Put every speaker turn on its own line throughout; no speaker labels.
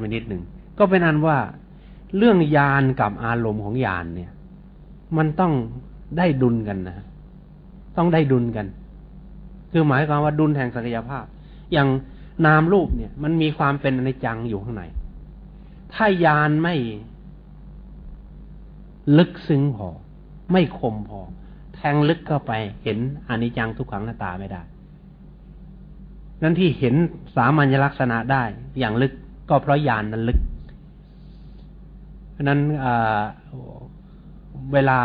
ไปนิดหนึ่งก็เป็นอันว่าเรื่องยานกับอารมณ์ของยานเนี่ย มันต้องได้ดุลกันนะต้องได้ดุลกัน คือหมายความว่าดุลแห่งศักยภาพ อย่างนามรูปเนี่ย มันมีความเป็นอนิจจังอยู่ข้างใน ถ้ายานไม่ลึกซึ้งพอ ไม่คมพอ แทงลึกเข้าไปเห็นอนิจจังทุกขังหน้าตาไม่ได้ นั่นที่เห็นสามัญลักษณะได้อย่างลึก ก็เพราะยานนั้นลึกเพราะนั้นเวลา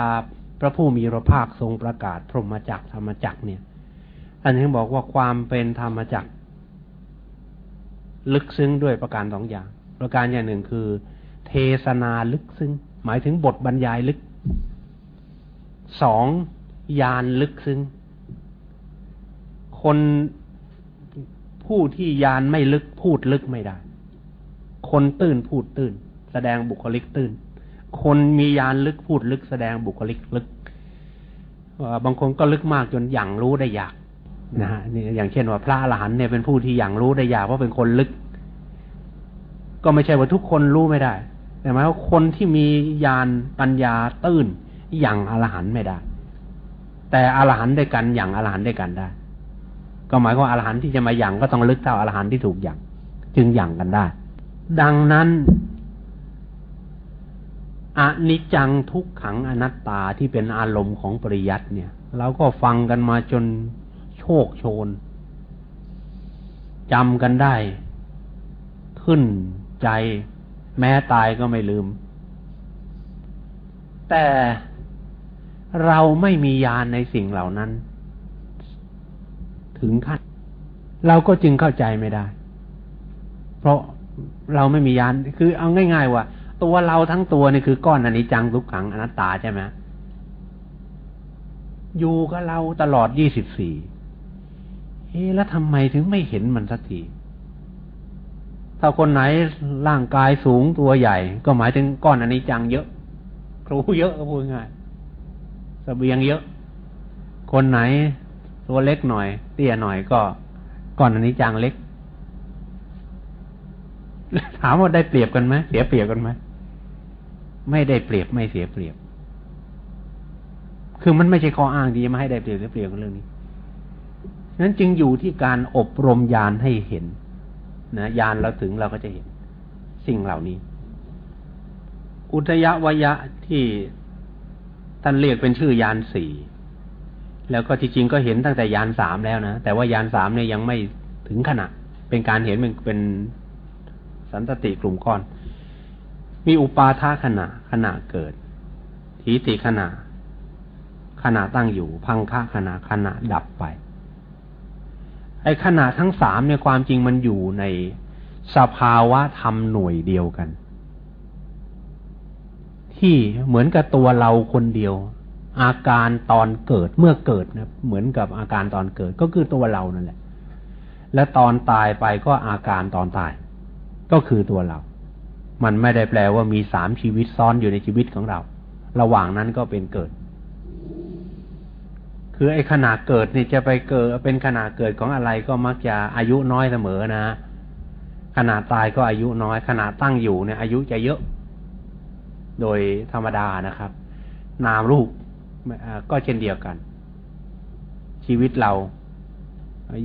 พระผู้มีพระภาคทรงประกาศพรหมจักธรรมจักเนี่ยอันนี้บอกว่าความเป็นธรรมจักลึกซึ้งด้วยประการสองอย่าง ประการอย่างหนึ่งคือ เทศนาลึกซึ้ง หมายถึงบทบรรยายลึกสองยานลึกซึ้ง คนผู้ที่ยานไม่ลึกพูดลึกไม่ได้ คนตื้นพูดตื้นแสดงบุคลิกตื้นคนมียานลึกพูดลึก แสดงบุคลิกลึกบางคนก็ลึกมากจนอย่างรู้ได้ยากนะฮะนี่อย่างเช่นว่าพระอรหันต์เนี่ยเป็นผู้ที่อย่างรู้ได้ยากเพราะเป็นคนลึก ก็ไม่ใช่ว่าทุกคนรู้ไม่ได้แต่หมายว่าคนที่มียานปัญญาตื้นอย่างอรหันต์ไม่ได้ แต่อรหันต์ด้วยกันอย่างอรหันต์ด้วยกันได้ ก็หมายว่าอรหันต์ที่จะมาอย่างก็ต้องลึกเท่าอรหันต์ที่ถูกอย่าง จึงอย่างกันได้ ดังนั้นอนิจจังทุกขังอนัตตาที่เป็นอารมณ์ของปริยัติเนี่ยเราก็ฟังกันมาจนโชคโชนจำกันได้ ขึ้นใจแม้ตายก็ไม่ลืม แต่เราไม่มียานในสิ่งเหล่านั้น ถึงขั้น เราก็จึงเข้าใจไม่ได้ เพราะ เราไม่มียานคือเอาง่ายๆว่า ตัวเราทั้งตัวนี่คือก้อนอนิจจังทุกขังอนัตตาใช่ไหมอยู่กับเราตลอดยี่สิบสี่เฮ้แล้วทำไมถึงไม่เห็นมันสักที ถ้าคนไหนร่างกายสูงตัวใหญ่ ก็หมายถึงก้อนอนิจจังเยอะ ครูเยอะก็พูดง่ายสเสบียงเยอะ คนไหนตัวเล็กหน่อย เตี้ยหน่อยก็ ก้อนอนิจจังเล็ก ถามว่าได้เปรียบกันไหมเสียเปรียบกันไหมไม่ได้เปรียบไม่เสียเปรียบ คือมันไม่ใช่ข้ออ้างที่จะมาให้ได้เปรียบเสียเปรียบกันเรื่องนี้นั้นจึงอยู่ที่การอบรมญาณให้เห็นนะญาณเราถึงเราก็จะเห็น สิ่งเหล่านี้ อุทยวยะที่ท่านเรียกเป็นชื่อยานสี่แล้วก็จริงๆก็เห็นตั้งแต่ยานสามแล้วนะแต่ว่ายานสามเนี่ยยังไม่ถึงขนาดเป็นการเห็นเป็นเป็น สันตติกลุ่มก้อน มีอุปาทาขณะขณะเกิด ทีติขณะขณะตั้งอยู่ พังคะขณะขณะดับไป ไอ้ขณะทั้งสามเนี่ยความจริงมันอยู่ในสภาวะธรรมหน่วยเดียวกัน ที่เหมือนกับตัวเราคนเดียว อาการตอนเกิดเมื่อเกิดนะเหมือนกับอาการตอนเกิดก็คือตัวเรานั่นแหละ และตอนตายไปก็อาการตอนตาย ก็คือตัวเรา มันไม่ได้แปลว่ามีสามชีวิตซ้อนอยู่ในชีวิตของเรา ระหว่างนั้นก็เป็นเกิด คือไอ้ขนาดเกิดนี่จะไปเกิด เป็นขนาดเกิดของอะไรก็มักจะอายุน้อยเสมอนะขนาดตายก็อายุน้อยขนาดตั้งอยู่เนี่ย อายุจะเยอะ โดยธรรมดานะครับ นามรูปก็เช่นเดียวกัน ชีวิตเรา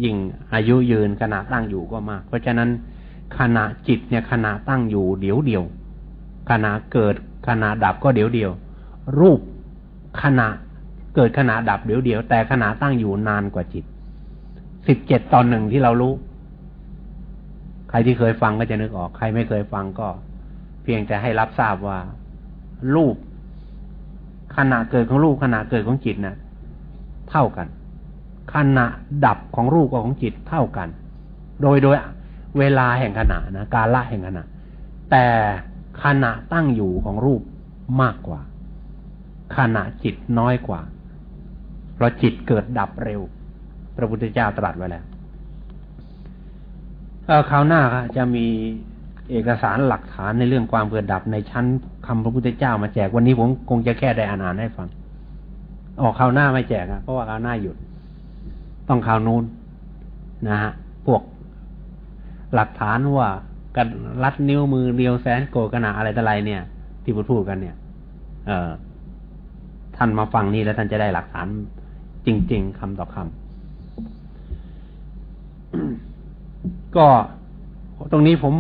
ยิ่งอายุยืนขนาดตั้งอยู่ก็มาก เพราะฉะนั้น ขณะจิตเนี่ยขณะตั้งอยู่เดี๋ยวเดียว ขณะเกิดขณะดับก็เดี๋ยวเดียว รูปขณะเกิดขณะดับเดี๋ยวเดียว แต่ขณะตั้งอยู่นานกว่าจิตสิบเจ็ดตอนหนึ่งที่เรารู้ ใครที่เคยฟังก็จะนึกออก ใครไม่เคยฟังก็ เพียงแต่ให้รับทราบว่า รูป ขณะเกิดของรูปขณะเกิดของจิตนะ่ะ เท่ากัน ขณะดับของรูปกับของจิตเท่ากัน โดยโดย เวลาแห่งขณะนะการละแห่งขณะ แต่ขณะตั้งอยู่ของรูปมากกว่า ขณะจิตน้อยกว่า เพราะจิตเกิดดับเร็ว พระพุทธเจ้าตรัสไว้แล้วคราวหน้าจะมีเอกสารหลักฐานในเรื่องความเกิดดับในชั้นคำพระพุทธเจ้ามาแจกวันนี้ผมคงจะแค่ได้อ่านให้ฟังออกคราวหน้าไม่แจกอะเพราะว่าคราวหน้าหยุด ต้องคราวนู้นนะฮะพวก หลักฐานว่ากันรัดนิ้วมือเดียวแสนโกกระหนาอะไรต่ออะไรเนี่ย ที่พูดพูดกันเนี่ย เออท่านมาฟังนี่แล้วท่านจะได้หลักฐาน จริง ๆคำต่อคำก็ตรงนี้ผม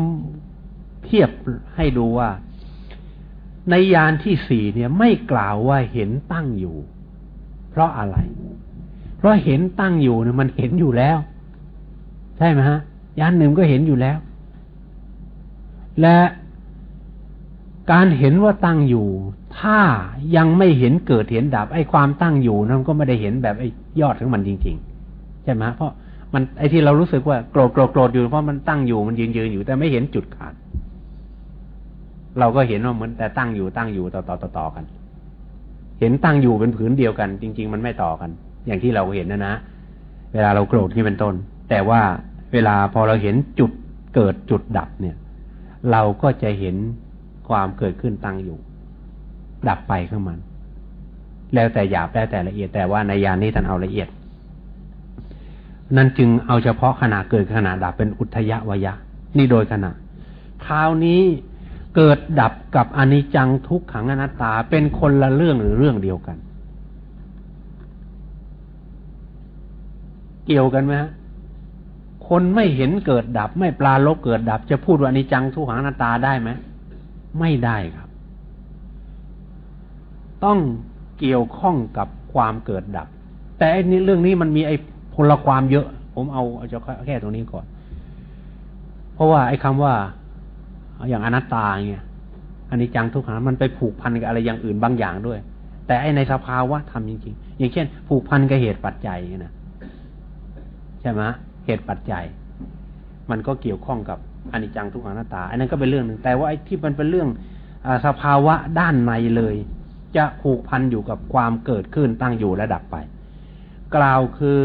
เทียบให้ดูว่า ในยานที่สี่เนี่ย ไม่กล่าวว่าเห็นตั้งอยู่ เพราะอะไร เพราะเห็นตั้งอยู่เนี่ยมันเห็นอยู่แล้ว ใช่ไหมฮะ ยานหนึ่งก็เห็นอยู่แล้ว และการเห็นว่าตั้งอยู่ ถ้ายังไม่เห็นเกิดเห็นดับ ไอ้ความตั้งอยู่นั้นก็ไม่ได้เห็นแบบไอ้ยอดของมันจริง ๆ ใช่ไหมเพราะมันไอ้ที่เรารู้สึกว่าโกรธโกรธโกรธอยู่เพราะมันตั้งอยู่มันยืนยืนอยู่ แต่ไม่เห็นจุดขาดเราก็เห็นว่าเหมือนแต่ตั้งอยู่ตั้งอยู่ต่อต่อต่อต่อกัน เห็นตั้งอยู่เป็นผืนเดียวกัน จริง ๆ มันไม่ต่อกัน อย่างที่เราเห็นนะนะเวลาเราโกรธที่เป็นต้น แต่ว่า เวลาพอเราเห็นจุดเกิดจุดดับเนี่ย เราก็จะเห็นความเกิดขึ้นตั้งอยู่ ดับไปข้างมัน แล้วแต่หยาบแล้วแต่ละเอียดแต่ว่าในยานนี้ท่านเอาละเอียด นั่นจึงเอาเฉพาะขณะเกิดขณะดับเป็นอุทยวยะ นี่โดยขณะคราวนี้เกิดดับกับอนิจจังทุกขังอนัตตาเป็นคนละเรื่องหรือเรื่องเดียวกัน เกี่ยวกันไหมฮะ คนไม่เห็นเกิดดับ ไม่ปลาลบเกิดดับ จะพูดว่านิจังทุกขังอนัตตาได้ไหมไม่ได้ครับ ต้องเกี่ยวข้องกับความเกิดดับ แต่อนี้เรื่องนี้มันมีไอ้พลความเยอะ ผมเอาเอาจะแค่ตรงนี้ก่อน เพราะว่าไอ้คำว่า อย่างอนัตตาเนี่ยอันนี้จังทุกขังมันไปผูกพันกับอะไรอย่างอื่นบางอย่างด้วย แต่ไอ้ในสภาวะทำจริงๆอย่างเช่น ผูกพันกับเหตุปัจจัยนะใช่ไหม เหตุปัจจัย มันก็เกี่ยวข้องกับอนิจจังทุกขังหน้าตา อันนั้นก็เป็นเรื่องหนึ่งแต่ว่าไอ้ที่มันเป็นเรื่องอสภาวะด้านในเลย จะผูกพันอยู่กับความเกิดขึ้นตั้งอยู่และดับไป กล่าวคือ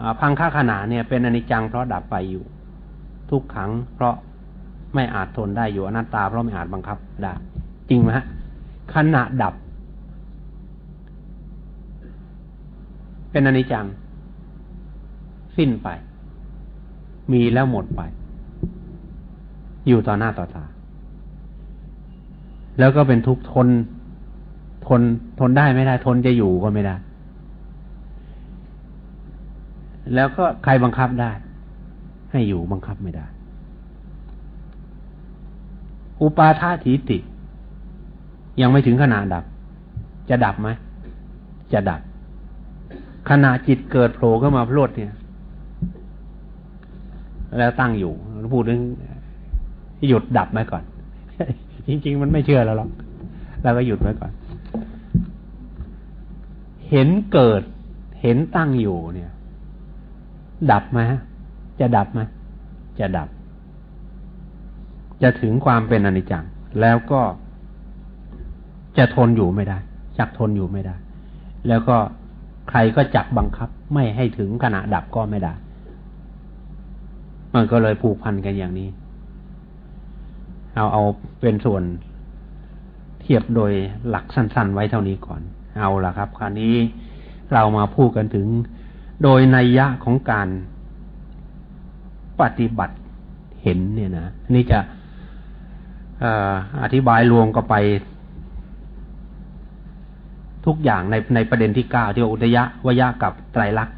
อพังค่าขนาเนี่ย เป็นอนิจจังเพราะดับไปอยู่ ทุกขังเพราะไม่อาจทนได้อยู่อนัตตาเพราะไม่อาจบังคับได้จริงไหมฮะขณะดับ เป็นอนิจจัง สิ้นไป มีแล้วหมดไป อยู่ต่อหน้าต่อตา แล้วก็เป็นทุกข์ทน ทนทนได้ไม่ได้ ทนจะอยู่ก็ไม่ได้ แล้วก็ใครบังคับได้ ให้อยู่บังคับไม่ได้ อุปาทาถีติ ยังไม่ถึงขนาดดับ จะดับไหมจะดับขณะจิตเกิดโผล่เข้ามาพรวดเนี่ย แล้วตั้งอยู่พูดถึงหยุดดับไว้ก่อน จริง ๆ มันไม่เชื่อแล้วหรอกเราก็หยุดไว้ก่อน เห็นเกิด เห็นตั้งอยู่เนี่ย ดับไหมจะดับไหมจะดับ จะถึงความเป็นอนิจจัง แล้วก็จะทนอยู่ไม่ได้ จักทนอยู่ไม่ได้ แล้วก็ใครก็จับบังคับ ไม่ให้ถึงขณะดับก็ไม่ได้ มันก็เลยผูกพันกันอย่างนี้ เอาเอาเป็นส่วนเทียบโดยหลักสั้น ๆ ไว้เท่านี้ก่อน เอาละครับ คราวนี้เรามาพูดกันถึงโดยนัยยะของการปฏิบัติเห็นเนี่ยนะนี่จะอธิบายรวมก็ไป ทุกอย่างในในประเด็นที่เก้าที่อุทยะวยะกับไตรลักษณ์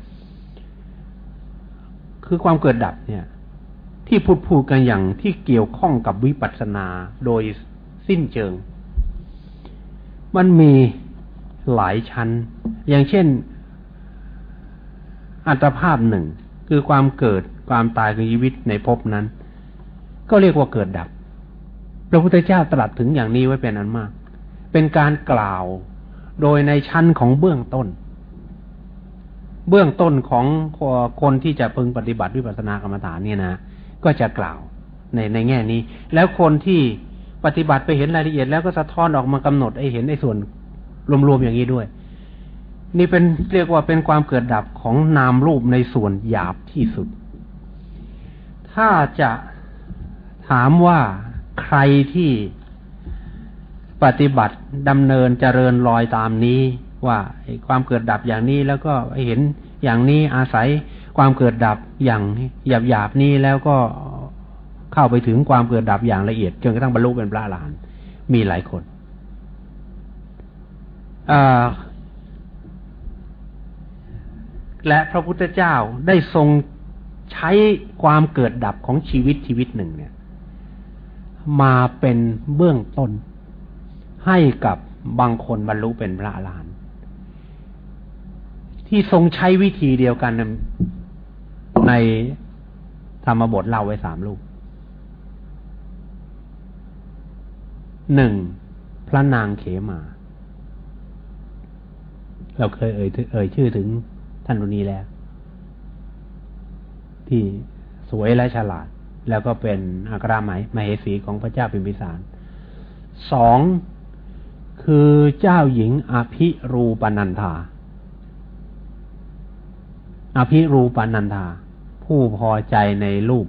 คือความเกิดดับเนี่ย ที่พูดพูดกันอย่างที่เกี่ยวข้องกับวิปัสสนาโดยสิ้นเชิง มันมีหลายชั้น อย่างเช่น อัตภาพหนึ่ง คือความเกิดความตายของชีวิตในภพนั้น ก็เรียกว่าเกิดดับ พระพุทธเจ้าตรัสถึงอย่างนี้ไว้เป็นอันมาก เป็นการกล่าวโดยในชั้นของเบื้องต้น เบื้องต้นของคนที่จะพึงปฏิบัติวิปัสสนากรรมฐานเนี่ยนะ ก็จะกล่าวในในแง่นี้ แล้วคนที่ปฏิบัติไปเห็นรายละเอียดแล้วก็สะท้อนออกมากำหนดไอ้เห็นไอ้ส่วนรวมๆอย่างนี้ด้วย นี่เป็นเรียกว่าเป็นความเกิดดับของนามรูปในส่วนหยาบที่สุด ถ้าจะถามว่าใครที่ปฏิบัติดำเนินเจริญรอยตามนี้ว่าความเกิดดับอย่างนี้แล้วก็เห็นอย่างนี้อาศัย ความเกิดดับอย่างหยาบหยาบนี้แล้วก็เข้าไปถึงความเกิดดับอย่างละเอียดจนกระทั่งบรรลุเป็นพระอรหันต์มีหลายคนและพระพุทธเจ้าได้ทรงใช้ความเกิดดับของชีวิตชีวิตหนึ่งเนี่ย มาเป็นเบื้องต้น ให้กับบางคนบรรลุเป็นพระอรหันต์ที่ทรงใช้วิธีเดียวกัน ในธรรมบทเล่าไว้สามลูกหนึ่งพระนางเขมา เราเคยเอ่ยเอ่ยชื่อถึงท่านรุนีแล้ว ที่สวยและฉลาด แล้วก็เป็นอัครหมายมเหสีของพระเจ้าพิมพิสารสองคือเจ้าหญิงอภิรูปนันธาอภิรูปนันธา ผู้พอใจในรูป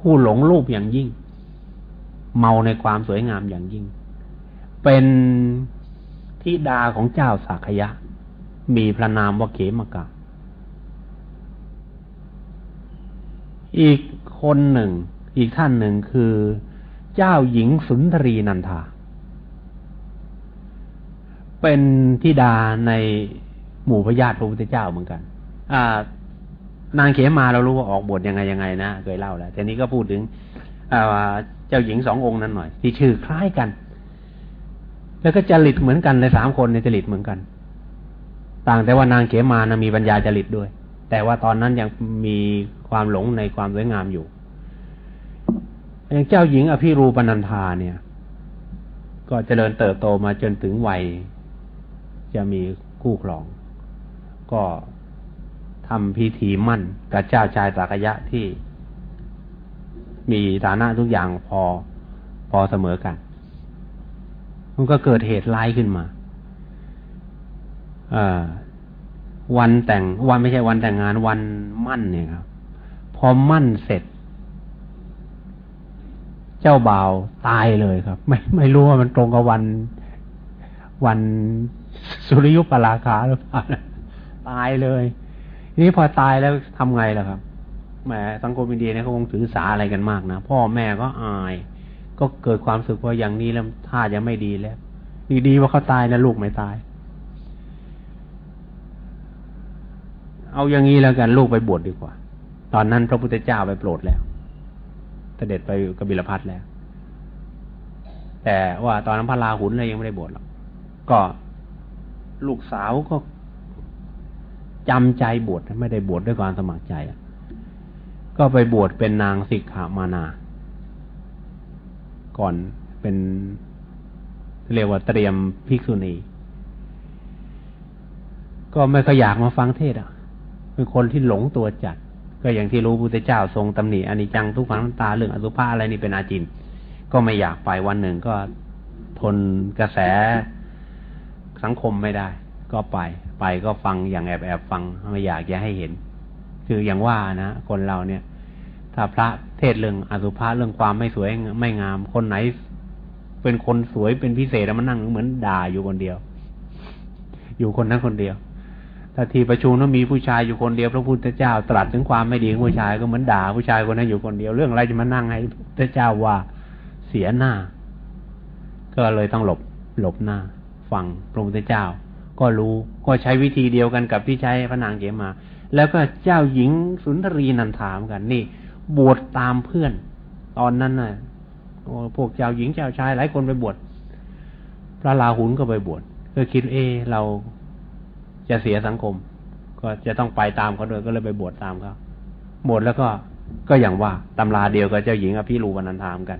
ผู้หลงรูปอย่างยิ่ง เมาในความสวยงามอย่างยิ่ง เป็นทิดาของเจ้าสากยะ มีพระนามว่าเขมกะ อีกคนหนึ่ง อีกท่านหนึ่งคือ เจ้าหญิงสุนทรีนันทา เป็นธิดาในหมู่พระญาติพระพุทธเจ้าเหมือนกัน อ่า นางเขมาเรารู้ว่าออกบทยังไงยังไงนะเคยเล่าแล้วแต่นี้ก็พูดถึงเจ้าหญิงสององค์นั้นหน่อย ที่ชื่อคล้ายกัน แล้วก็จริตเหมือนกันในสามคนในจริตเหมือนกัน ต่างแต่ว่านางเขมานะมีปัญญาจริตด้วย แต่ว่าตอนนั้นยังมีความหลงในความสวยงามอยู่อย่างเจ้าหญิงอภิรูปนันธาเนี่ย ก็เจริญเติบโตมาจนถึงวัย จะมีคู่ครอง ก็ำพิธีมั่นกับเจ้าชายสักยะที่มีฐานะทุกอย่างพอพอเสมอกัน มันก็เกิดเหตุร้ายขึ้นมาวันแต่งวันไม่ใช่วันแต่งงานวันมั่นเนี่ยครับ พอมั่นเสร็จ เจ้าบ่าวตายเลยครับ ไม่ไม่รู้ว่ามันตรงกับวันวันสุริยุปราคาหรือเปล่าตายเลย นี่พอตายแล้วทำไงล่ะครับแหมสังคมอินเดียเนี่ยเขาคงถือสาอะไรกันมากนะพ่อแม่ก็อาย ก็เกิดความสึกว่าอย่างนี้แล้วท่าจะไม่ดีแล้วดีดีว่าเขาตายแล้วลูกไม่ตาย เอาอย่างนี้แล้วกันลูกไปบวชดดีกว่า ตอนนั้นพระพุทธเจ้าไปโปรดแล้วเสด็จไปกบิลพัทแล้ว แต่ว่าตอนนั้นพระราหุลเลยยังไม่ได้บวชหรอกก็ลูกสาวก็ จำใจบวชไม่ได้บวชดด้วยความสมัครใจก็ไปบวชเป็นนางสิกขามานา ก่อนเป็นเรียกว่าเตรียมภิกษุณี ก็ไม่ก็อยากมาฟังเทศอะเป็นคนที่หลงตัวจัด ก็อย่างที่รู้พุทธเจ้าทรงตำหนิอนิจจังทุกขังตาเรื่องอสุภะอะไรนี่เป็นอาจิน ก็ไม่อยากไปวันหนึ่งก็ทนกระแสสังคมไม่ได้ ก็ไป ไปก็ฟังอย่างแอบแอบฟังไม่อยากจะให้เห็น คืออย่างว่านะคนเราเนี่ย ถ้าพระเทศเรื่องอสุภะเรื่องความไม่สวยไม่งาม คนไหน เป็นคนสวยเป็นพิเศษแล้วมันนั่งเหมือนด่าอยู่คนเดียว อยู่คนนั้นคนเดียวถ้าทีประชุมแล้วมีผู้ชายอยู่คนเดียวพระพุทธเจ้าตรัสถึงความไม่ดีของผู้ชายก็เหมือนด่าผู้ชายคนนั้นอยู่คนเดียวเรื่องอะไรจะมานั่งให้พระเจ้าว่าเสียหน้า ก็เลยต้องหลบหลบหน้า ฟังพระพุทธเจ้า ก็รู้ก็ใช้วิธีเดียวกันกับที่ใช้พระนางเกมา แล้วก็เจ้าหญิงสุนทรีนันถามกันนี่ บวชตามเพื่อน ตอนนั้นน่ะพวกเจ้าหญิงเจ้าชายหลายคนไปบวชพระลาหุนก็ไปบวชก็คิดเอเราจะเสียสังคม ก็จะต้องไปตามเขาด้วยก็เลยไปบวชตามเขาบวชแล้วก็ก็อย่างว่าตำราเดียวกับเจ้าหญิงอภิรูปนันทามกัน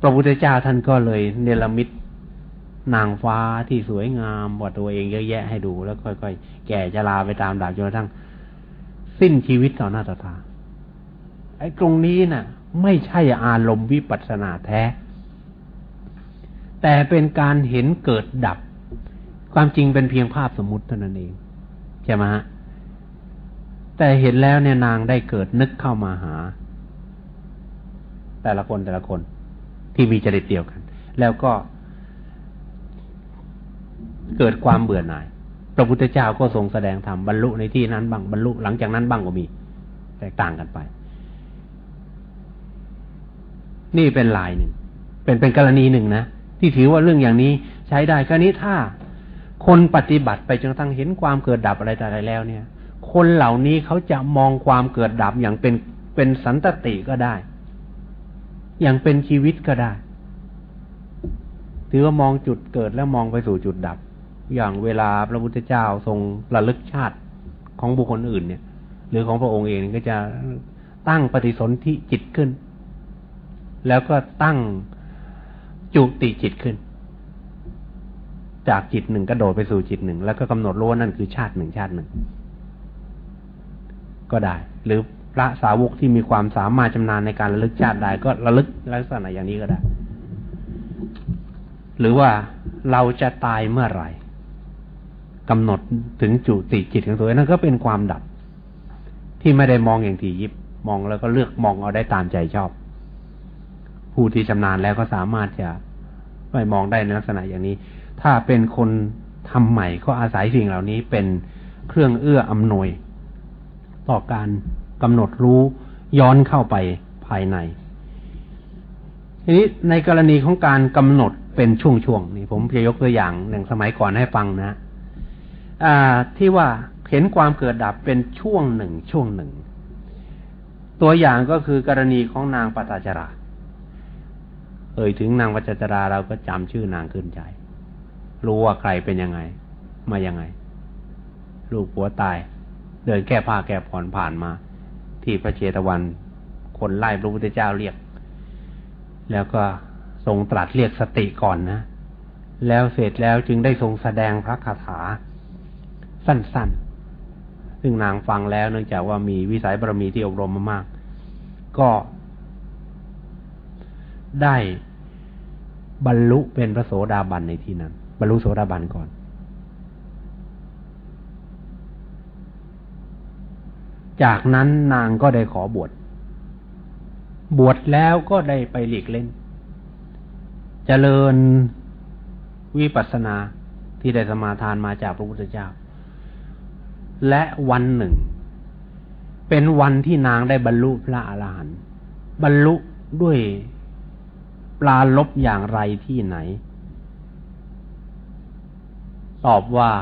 พระพุทธเจ้าท่านก็เลยเนรมิต นางฟ้าที่สวยงามบดตัวเองเยอะแยะให้ดูแล้วค่อยๆแก่จะลาไปตามดาบจนกระทั่งสิ้นชีวิตต่อหน้าต่อตาไอ้ตรงนี้นะ่ะ ไม่ใช่อารมณ์วิปัสสนาแท้ แต่เป็นการเห็นเกิดดับ ความจริงเป็นเพียงภาพสมมุติเท่านั้นเองใช่ไหมฮะแต่เห็นแล้วเนี่ยนางได้เกิดนึกเข้ามาหา แต่ละคนแต่ละคนที่มีจริตเดียวกัน แล้วก็ เกิดความเบื่อหน่าย พระพุทธเจ้าก็ทรงแสดงธรรมบรรลุในที่นั้นบ้างบรรลุหลังจากนั้นบ้างก็มี แตกต่างกันไป นี่เป็นลายหนึ่ง เป็นเป็นกรณีหนึ่งนะที่ถือว่าเรื่องอย่างนี้ใช้ได้ก็นี้ถ้า คนปฏิบัติไปจนกระทั่งเห็นความเกิดดับอะไรต่ออะไรแล้วเนี่ย คนเหล่านี้เขาจะมองความเกิดดับอย่างเป็นเป็นสันตติก็ได้ อย่างเป็นชีวิตก็ได้ ถือว่ามองจุดเกิดแล้วมองไปสู่จุดดับ อย่างเวลาพระพุทธเจ้าทรงระลึกชาติของบุคคลอื่นเนี่ย หรือของพระองค์เองก็จะตั้งปฏิสนธิจิตขึ้น แล้วก็ตั้งจุติจิตขึ้น จากจิตหนึ่งกระโดดไปสู่จิตหนึ่ง แล้วก็กำหนดรู้ว่านั่นคือชาติหนึ่งชาติหนึ่ง ก็ได้ หรือพระสาวกที่มีความสามารถชำนาญในการระลึกชาติได้ก็ระลึกลักษณะอย่างนี้ก็ได้ หรือว่าเราจะตายเมื่อไหร่ กำหนดถึงจุติจิตของตัวเองนั่นก็เป็นความดับ ที่ไม่ได้มองอย่างที่ยิบมองแล้วก็เลือกมองเอาได้ตามใจชอบ ผู้ที่ชำนาญแล้วก็สามารถจะไปมองได้ในลักษณะอย่างนี้ ถ้าเป็นคนทำใหม่ก็อาศัยสิ่งเหล่านี้เป็นเครื่องเอื้ออำนวย ต่อการกำหนดรู้ย้อนเข้าไปภายในทีนี้ในกรณีของการกำหนดเป็นช่วงๆนี่ผมจะยกตัวอย่างหนึ่งสมัยก่อนให้ฟังนะ ที่ว่าเห็นความเกิดดับเป็นช่วงหนึ่งช่วงหนึ่ง ตัวอย่างก็คือกรณีของนางปตจรา เอ่ยถึงนางปตจราเราก็จำชื่อนางขึ้นใจ รู้ว่าใครเป็นยังไง มายังไง ลูกผัวตาย เดินแก้ผ้าแก้ผ่อนผ่านมา ที่พระเชตวันคนไล่พระพุทธเจ้าเรียก แล้วก็ทรงตรัสเรียกสติก่อนนะ แล้วเสร็จแล้วจึงได้ทรงแสดงพระคาถา สั้นๆ ซึ่งนางฟังแล้วเนื่องจากว่ามีวิสัยบารมีที่อบรมมามาก ก็ได้บรรลุเป็นพระโสดาบันในที่นั้น บรรลุโสดาบันก่อน จากนั้นนางก็ได้ขอบวช บวชแล้วก็ได้ไปหลีกเล่นจเจริญวิปัสสนาที่ได้สมาทานมาจากพระพุทธเจ้า และวันหนึ่ง เป็นวันที่นางได้บรรลุพระอรหันต์บรรลุด้วยปลาลบอย่างไรที่ไหน ตอบว่า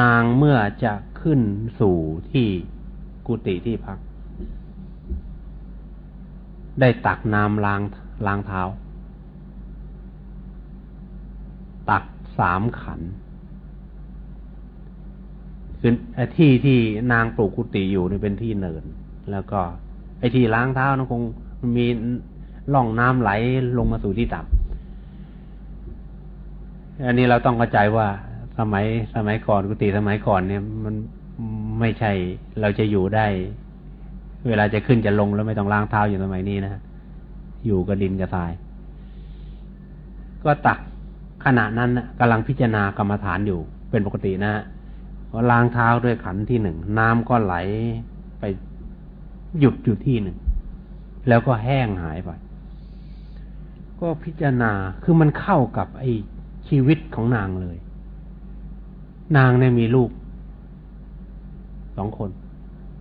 นางเมื่อจะขึ้นสู่ที่กุฏิที่พัก ได้ตักน้ำล้างล้างเท้า ตักสามขัน คือที่ที่นางปลูกกุฏิอยู่นี่เป็นที่เนิน แล้วก็ ไอ้ที่ล้างเท้านั้นคงมีล่องน้ำไหลลงมาสู่ที่ต่ำอันนี้เราต้องเข้าใจว่าสมัยสมัยก่อนกุฏิสมัยก่อนเนี่ย มันไม่ใช่เราจะอยู่ได้ เวลาจะขึ้นจะลงแล้วไม่ต้องล้างเท้าอยู่สมัยนี้นะอยู่กับดินกับทราย ก็ตักขณะนั้นกำลังพิจารณากรรมฐานอยู่เป็นปกตินะ พอล้างเท้าด้วยขันที่หนึ่งน้ำก็ไหลไปหยุดอยู่ที่หนึ่ง แล้วก็แห้งหายไป ก็พิจารณาคือมันเข้ากับไอ้ชีวิตของนางเลย นางเนี่ยมีลูกสองคน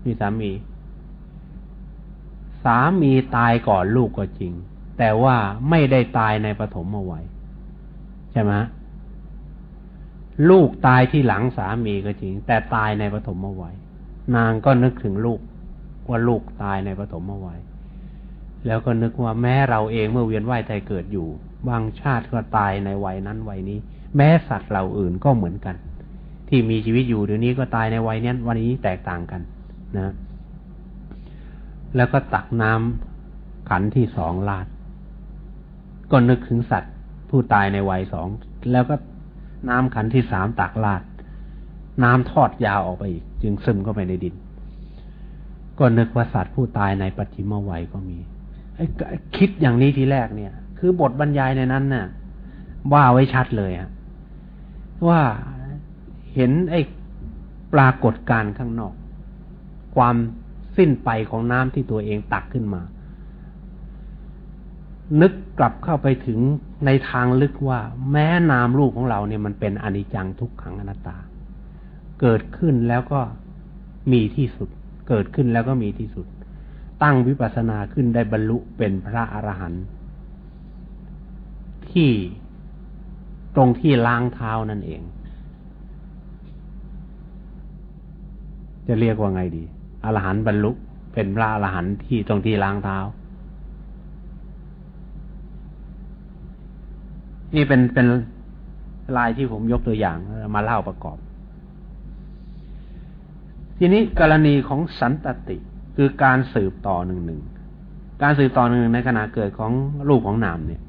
มีสามี สามีตายก่อนลูกก็จริง แต่ว่าไม่ได้ตายในปฐมวัยใช่ไหม ลูกตายที่หลังสามีก็จริง แต่ตายในปฐมวัย นางก็นึกถึงลูกว่าลูกตายในปฐมวัย แล้วก็นึกว่าแม้เราเองเมื่อเวียนว่ายตายเกิดอยู่ บางชาติก็ตายในวัยนั้นวัยนี้ แม้สัตว์เหล่าอื่นก็เหมือนกัน ที่มีชีวิตอยู่เดี๋ยวนี้ก็ตายในวัยนี้วันนี้แตกต่างกันนะ แล้วก็ตักน้ำขันที่สองลาด ก็นึกถึงสัตว์ผู้ตายในวัยสองแล้วก็ น้ำขันที่สามตักลาด น้ำทอดยาวออกไปอีก จึงซึมเข้าไปในดิน ก็นึกว่าสัตว์ผู้ตายในปัจฉิมวัยก็มีคิดอย่างนี้ทีแรกเนี่ย คือบทบรรยายในนั้นน่ะ ว่าไว้ชัดเลยอะว่าเห็นไอ้ปรากฏการข้างนอก ความสิ้นไปของน้ำที่ตัวเองตักขึ้นมา นึกกลับเข้าไปถึงในทางลึกว่า แม้นามรูปของเราเนี่ยมันเป็นอนิจจังทุกขังอนัตตา เกิดขึ้นแล้วก็มีที่สุด เกิดขึ้นแล้วก็มีที่สุด ตั้งวิปัสสนาขึ้นได้บรรลุเป็นพระอรหันต์ที่ตรงที่ล้างเท้านั่นเอง จะเรียกว่าไงดี อรหันต์บรรลุเป็นพระอรหันต์ที่ตรงที่ล้างเท้า นี่เป็นเป็นลายที่ผมยกตัวอย่างมาเล่าประกอบ ทีนี้กรณีของสันตติคือการสืบต่อหนึ่งหนึ่งการสืบต่อหนึ่งในขณะเกิดของรูปของนามเนี่ย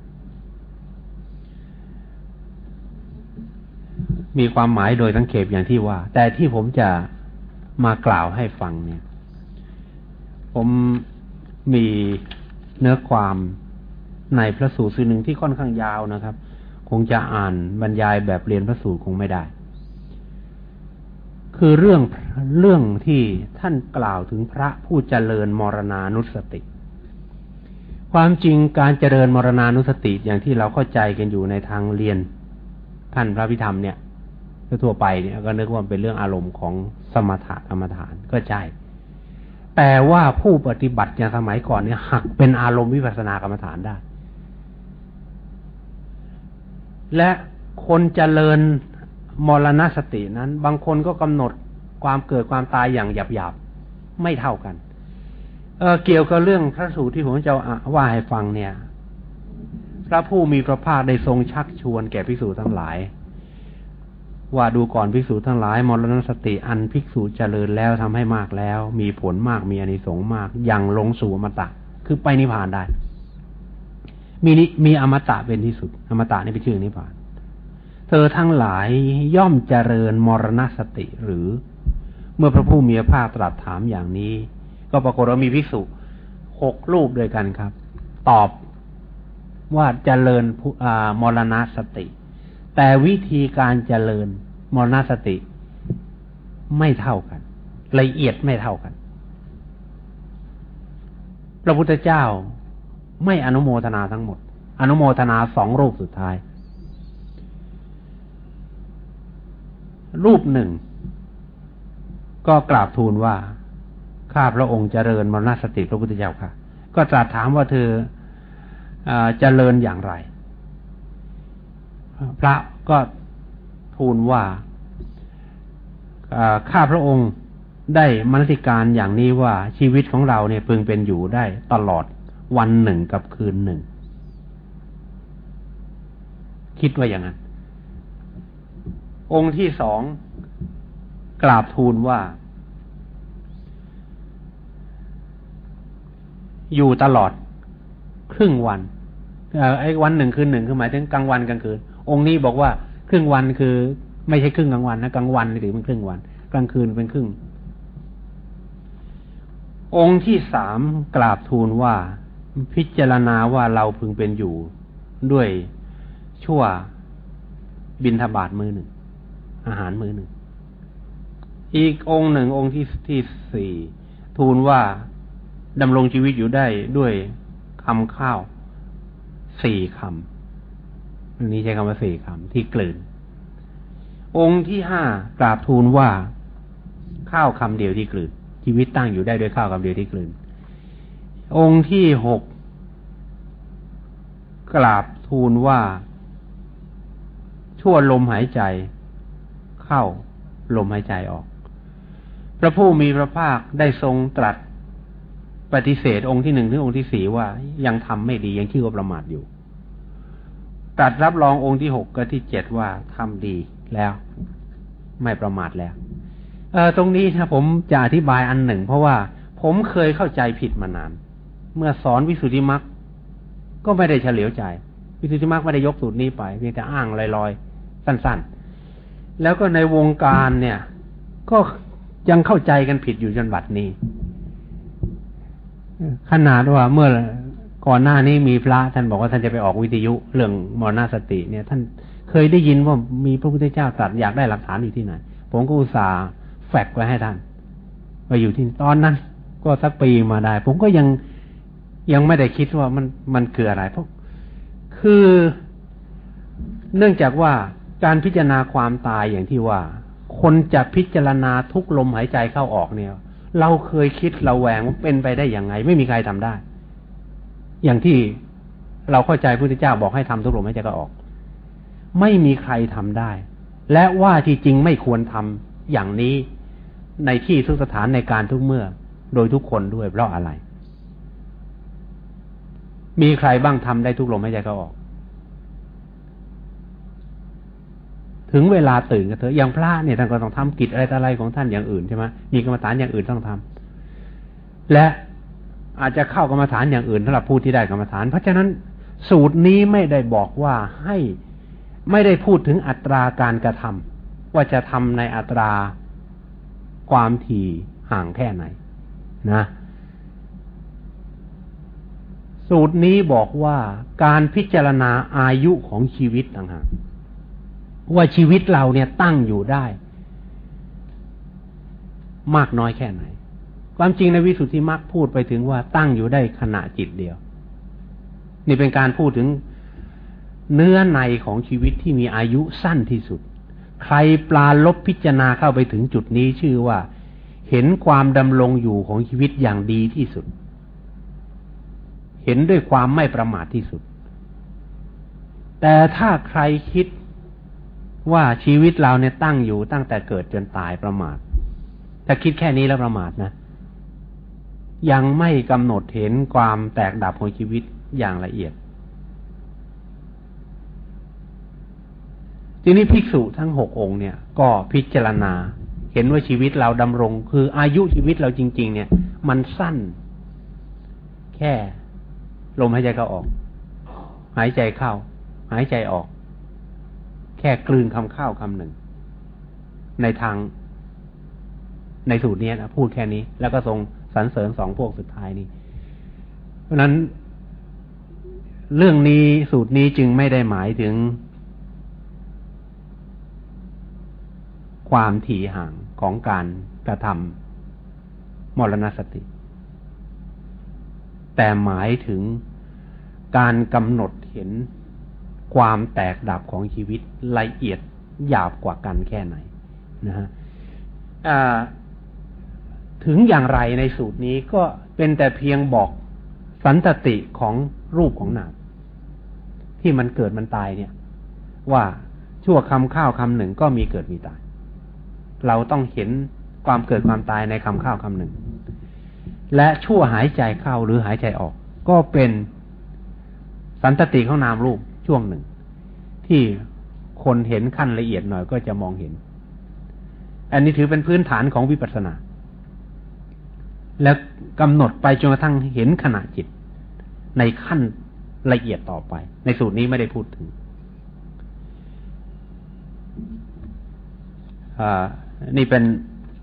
มีความหมายโดยสังเขปอย่างที่ว่า แต่ที่ผมจะมากล่าวให้ฟังเนี่ย ผมมีเนื้อความในพระสูตรหนึ่งที่ค่อนข้างยาวนะครับ คงจะอ่านบรรยายแบบเรียนพระสูตรคงไม่ได้ คือเรื่องเรื่องที่ท่านกล่าวถึงพระผู้เจริญมรณานุสติ ความจริงการเจริญมรณานุสติอย่างที่เราเข้าใจกันอยู่ในทางเรียนท่านพระพิธรรมเนี่ยทั่วไปเนี่ยก็นึกว่าเป็นเรื่องอารมณ์ของสมถะกรรมฐานก็ใช่แต่ว่าผู้ปฏิบัติอย่างสมัยก่อนเนี่ยหักเป็นอารมณ์วิปัสสนากรรมฐานได้ และคนเจริญมรณสตินั้น บางคนก็กำหนดความเกิดความตายอย่างหยาบๆ ไม่เท่ากันเเกี่ยวกับเรื่องพระสูตรที่ผมจะว่าให้ฟังเนี่ย พระผู้มีพระภาคได้ทรงชักชวนแก่ภิกษุทั้งหลาย ว่าดูก่อนภิกษุทั้งหลาย มรณสติอันภิกษุเจริญแล้วทำให้มากแล้ว มีผลมากมีอนิสงส์มากยังลงสู่อมตะ คือไปนิพพานได้ มีมีอมตะเป็นที่สุด อมตะนี่เป็นชื่อนิพพาน เธอทั้งหลายย่อมเจริญมรณสติหรือ เมื่อพระผู้มีพระภาคตรัสถามอย่างนี้ ก็ปรากฏว่ามีภิกษุหกรูปด้วยกันครับ ตอบว่าเจริญมรณสติ แต่วิธีการเจริญมรณสติไม่เท่ากัน ละเอียดไม่เท่ากัน พระพุทธเจ้า ไม่อนุโมทนาทั้งหมด อนุโมทนาสองรูปสุดท้าย รูปหนึ่ง ก็กราบทูลว่า ข้าพระองค์เจริญมรณสติพระพุทธเจ้าค่ะ ก็ตรัสถามว่าเธอเจริญอย่างไร พระก็ทูลว่าข้าพระองค์ได้มรณติการอย่างนี้ว่าชีวิตของเราเนี่ยพึงเป็นอยู่ได้ตลอด วันหนึ่งกับคืนหนึ่ง คิดว่าอย่างนั้น องค์ที่สองกราบทูลว่า อยู่ตลอด ครึ่งวันไอ้วันหนึ่งคืนหนึ่งคือหมายถึงกลางวันกลางคืน องค์นี้บอกว่าครึ่งวันคือ ไม่ใช่ครึ่งกลางวันนะกลางวันถือเป็นครึ่งวัน กลางคืนเป็นครึ่งองค์ที่สามกราบทูลว่า พิจารณาว่าเราพึงเป็นอยู่ด้วยชั่วบินทบาทมือหนึ่ง อาหารมือหนึ่ง อีกองค์หนึ่งองค์ที่ที่สี่ทูลว่าดำรงชีวิตอยู่ได้ด้วยคำข้าวสี่คำอันนี้ใช้คำว่าสี่คำที่กลืน องค์ที่ห้ากราบทูลว่าข้าวคำเดียวที่กลืนชีวิตตั้งอยู่ได้ด้วยข้าวคำเดียวที่กลืน องค์ที่หกกราบทูลว่า ชั่วลมหายใจ เข้าลมหายใจออก พระผู้มีพระภาคได้ทรงตรัสปฏิเสธองค์ที่หนึ่งถึงองค์ที่สี่ว่ายังทำไม่ดียังชื่อว่าประมาทอยู่ ตรัสรับรององค์ที่หกกับที่เจ็ดว่าทำดีแล้ว ไม่ประมาทแล้ว เออตรงนี้นะผมจะอธิบายอันหนึ่ง เพราะว่าผมเคยเข้าใจผิดมานาน เมื่อสอนวิสุทธิมรรคก็ไม่ได้เฉลียวใจ วิสุทธิมรรคไม่ได้ยกสูตรนี้ไปเพียงแต่อ้างลอยๆ สั้นๆ แล้วก็ในวงการเนี่ย ก็ยังเข้าใจกันผิดอยู่จนบัดนี้ขนาดว่าเมื่อก่อนหน้านี้มีพระท่านบอกว่าท่านจะไปออกวิทยุเรื่องมรณสติ เนี่ย ท่านเคยได้ยินว่ามีพระพุทธเจ้าตรัสอยากได้หลักฐานอยู่ที่ไหน ผมก็อุตส่าห์แฟกไว้ให้ท่านไปอยู่ที่ตอนนั้น ก็สักปีมาได้ ผมก็ยัง ยังไม่ได้คิดว่ามันมันคืออะไรเพราะคือเนื่องจากว่าการพิจารณาความตายอย่างที่ว่า คนจะพิจารณาทุกลมหายใจเข้าออกเนี่ย เราเคยคิดเราแหวงว่าเป็นไปได้อย่างไง ไม่มีใครทำได้ อย่างที่เราเข้าใจพระพุทธเจ้าบอกให้ทำทุกลมหายใจก็ออก ไม่มีใครทำได้ และว่าที่จริงไม่ควรทำอย่างนี้ในที่ทุกสถานในการทุกเมื่อ โดยทุกคนด้วยเพราะอะไร มีใครบ้างทำได้ทุกลมหายใจก็ออก ถึงเวลาตื่นกันเถอะอย่างพระเนี่ยท่านก็ต้องทำกิจอะไรต่ออะไรของท่านอย่างอื่นใช่ไหมมีกรรมฐานอย่างอื่นต้องทำและอาจจะเข้ากรรมฐานอย่างอื่นสำหรับผู้ที่ได้กรรมฐาน เพราะฉะนั้นสูตรนี้ไม่ได้บอกว่าให้ไม่ได้พูดถึงอัตราการกระทำว่าจะทำในอัตราความถี่ห่างแค่ไหน นะ สูตรนี้บอกว่าการพิจารณาอายุของชีวิตต่างหากว่าชีวิตเราเนี่ยตั้งอยู่ได้ มากน้อยแค่ไหน ความจริงในวิสุทธิมรรคพูดไปถึงว่าตั้งอยู่ได้ขณะจิตเดียว นี่เป็นการพูดถึงเนื้อในของชีวิตที่มีอายุสั้นที่สุด ใครปลาลบพิจารณาเข้าไปถึงจุดนี้ชื่อว่า เห็นความดำรงอยู่ของชีวิตอย่างดีที่สุด เห็นด้วยความไม่ประมาทที่สุด แต่ถ้าใครคิดว่าชีวิตเราเนี่ยตั้งอยู่ตั้งแต่เกิดจนตายประมาท ถ้าคิดแค่นี้แล้วประมาทนะ ยังไม่กำหนดเห็นความแตกดับของชีวิตอย่างละเอียด ทีนี้ภิกษุทั้งหกองค์เนี่ย ก็พิจารณาเห็นว่าชีวิตเราดำรง คืออายุชีวิตเราจริง ๆ เนี่ย มันสั้น แค่ ลมหายใจเข้าออก หายใจเข้า หายใจออก แค่กลืนคำข้าวคำหนึ่ง ในทางในสูตรนี้นะพูดแค่นี้ แล้วก็ทรงสรรเสริญสองพวกสุดท้ายนี้ เพราะนั้น เรื่องนี้สูตรนี้จึงไม่ได้หมายถึง ความถี่ห่างของการกระทำมรณสติ แต่หมายถึง การกำหนดเห็นความแตกดับของชีวิตละเอียดหยาบกว่ากันแค่ไหนนะฮะถึงอย่างไรในสูตรนี้ก็เป็นแต่เพียงบอกสันตติของรูปของนามที่มันเกิดมันตายเนี่ย ว่าชั่วคำข้าวคำหนึ่งก็มีเกิดมีตาย เราต้องเห็นความเกิดความตายในคำข้าวคำหนึ่ง และชั่วหายใจเข้าหรือหายใจออก ก็เป็น สันตติของนามรูปช่วงหนึ่ง ที่คนเห็นขั้นละเอียดหน่อยก็จะมองเห็น อันนี้ถือเป็นพื้นฐานของวิปัสสนา แล้วกำหนดไปจนกระทั่งเห็นขณะจิต ในขั้นละเอียดต่อไป ในสูตรนี้ไม่ได้พูดถึงนี่เป็น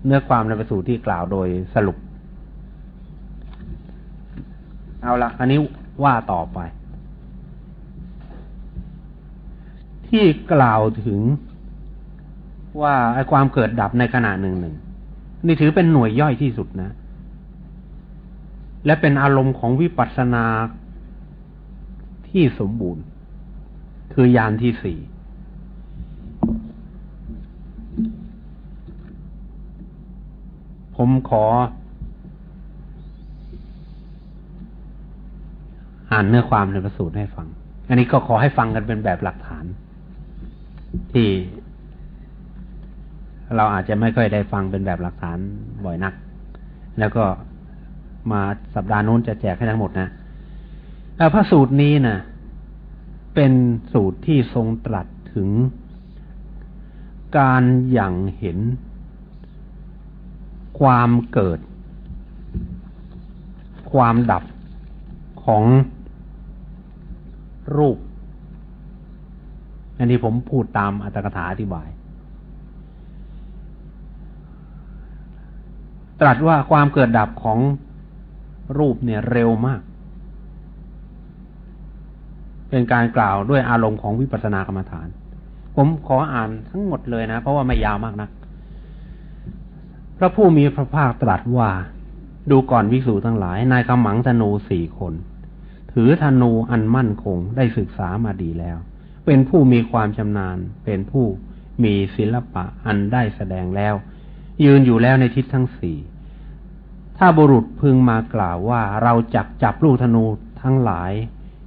เนื้อความในประสูตรที่กล่าวโดยสรุป เอาละอันนี้ว่าต่อไป ที่กล่าวถึงว่าไอ้ความเกิดดับในขณะหนึ่งหนึ่งนี่ถือเป็นหน่วยย่อยที่สุดนะ และเป็นอารมณ์ของวิปัสสนาที่สมบูรณ์ คือยานที่สี่ผมขอ อ่านเนื้อความในประสูตรให้ฟัง อันนี้ก็ขอให้ฟังกันเป็นแบบหลักฐาน ที่เราอาจจะไม่ค่อยได้ฟังเป็นแบบหลักฐานบ่อยนัก แล้วก็มาสัปดาห์นู้นจะแจกให้ทั้งหมดนะพระสูตรนี้นะเป็นสูตรที่ทรงตรัสถึงการอย่างเห็นความเกิด ความดับของรูป อันนี้ผมพูดตามอัตถกถาอธิบาย ตรัสว่าความเกิดดับของรูปเนี่ยเร็วมาก เป็นการกล่าวด้วยอารมณ์ของวิปัสสนากรรมฐาน ผมขออ่านทั้งหมดเลยนะ เพราะว่าไม่ยาวมากนะัก พระผู้มีพระภาคตรัสว่าดูก่อนวิสูทั้งหลาย นายกำหมังธนูสี่คน ถือธนูอันมั่นคงได้ศึกษามาดีแล้ว เป็นผู้มีความชำนาญ เป็นผู้มีศิลปะอันได้แสดงแล้ว ยืนอยู่แล้วในทิศทั้งสี่ถ้าบุรุษพึงมากล่าวว่าเราจักจับลูกธนูทั้งหลาย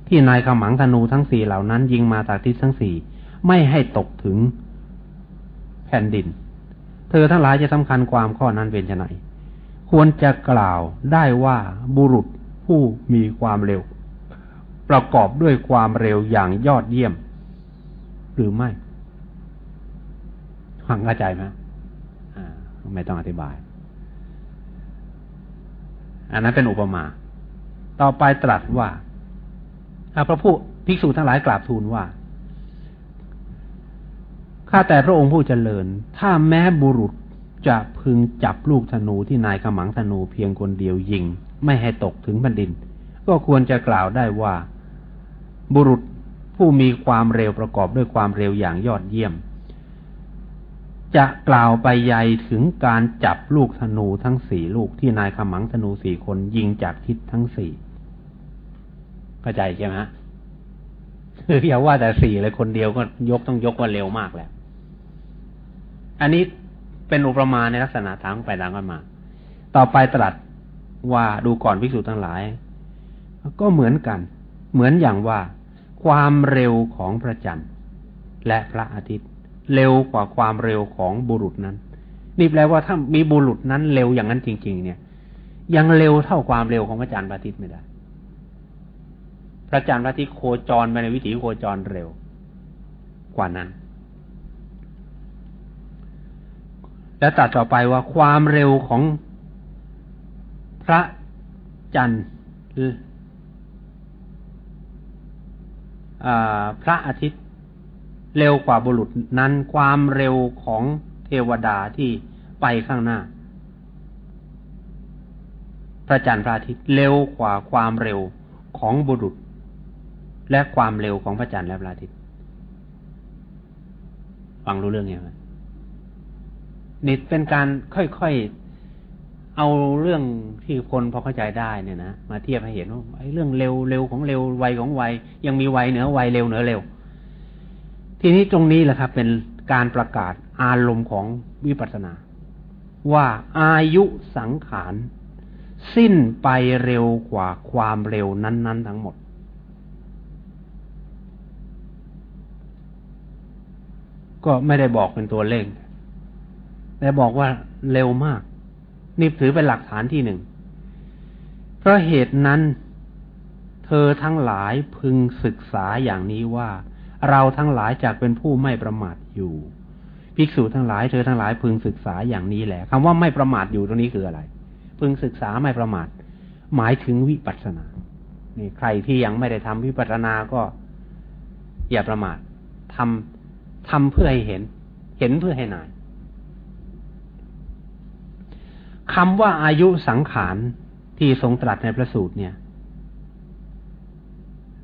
ที่นายขมังธนูทั้งสี่เหล่านั้น ยิงมาจากทิศทั้งสี่ไม่ให้ตกถึงแผ่นดิน เธอทั้งหลายจะสำคัญความข้อนั้นเป็นไนควรจะกล่าวได้ว่าบุรุษผู้มีความเร็ว ประกอบด้วยความเร็วอย่างยอดเยี่ยม หรือไม่ฟังเข้าใจไหมไม่ต้องอธิบาย อันนั้นเป็นอุปมา ต่อไปตรัสว่าพระผู้ภิกษุทั้งหลายกราบทูลว่า ข้าแต่พระองค์ผู้เจริญ ถ้าแม้บุรุษจะพึงจับลูกธนูที่นายกำมังธนูเพียงคนเดียวยิง ไม่ให้ตกถึงแผ่นดิน ก็ควรจะกล่าวได้ว่า บุรุษ ผู้มีความเร็วประกอบด้วยความเร็วอย่างยอดเยี่ยม จะกล่าวไปใหญ่ถึงการจับลูกธนูทั้งสี่ลูกที่นายขมังธนูสี่คนยิงจากทิศทั้งสี่เข้าใจใช่ไหมฮะคืออย่าว่าแต่สี่เลยคนเดียวก็ยกต้องยกว่าเร็วมากแล้ว อันนี้เป็นอุปมาในลักษณะทางไปทางกันมา ต่อไปตรัสว่าดูก่อนวิกสุทั้งหลาย ก็เหมือนกัน เหมือนอย่างว่า ความเร็วของพระจันทร์ และพระอาทิตย์ เร็วกว่าความเร็วของบุรุษนั้น นี่แปลว่าถ้ามีบุรุษนั้นเร็วอย่างนั้นจริง ๆ เนี่ย ยังเร็วเท่าความเร็วของพระจันทร์พระอาทิตย์ไม่ได้ พระจันทร์พระอาทิตย์โคจรไปในวิถีโคจรเร็วกว่านั้น และตัดต่อไปว่าความเร็วของพระจันทร์ พระอาทิตย์เร็วกว่าบุรุษนั้นความเร็วของเทวดาที่ไปข้างหน้า พระจันทร์พระอาทิตย์เร็วกว่าความเร็วของบุรุษ และความเร็วของพระจันทร์และพระอาทิตย์ฟังรู้เรื่องยังไงนี่เป็นการค่อยๆ เอาเรื่องที่คนพอเข้าใจได้เนี่ยนะมาเทียบให้เห็นว่าไอ้เรื่องเร็วเร็วของเร็วไวของไวยังมีไวเหนือไวเร็วเหนือเร็ว ทีนี้ตรงนี้แหละครับ เป็นการประกาศอารมณ์ของวิปัสสนา ว่าอายุสังขารสิ้นไปเร็วกว่าความเร็วนั้น ๆ ทั้งหมด ก็ไม่ได้บอกเป็นตัวเลขแต่บอกว่าเร็วมาก นี่ถือเป็นหลักฐานที่หนึ่ง เพราะเหตุนั้น เธอทั้งหลายพึงศึกษาอย่างนี้ว่า เราทั้งหลายจากเป็นผู้ไม่ประมาทอยู่ ภิกษุทั้งหลายเธอทั้งหลายพึงศึกษาอย่างนี้แหละคำว่าไม่ประมาทอยู่ตรงนี้คืออะไร พึงศึกษาไม่ประมาท หมายถึงวิปัสสนา นี่ใครที่ยังไม่ได้ทำวิปัสสนาก็อย่าประมาททำทำเพื่อให้เห็น เห็นเพื่อให้นาย คำว่าอายุสังขารที่ทรงตรัสในพระสูตรเนี่ย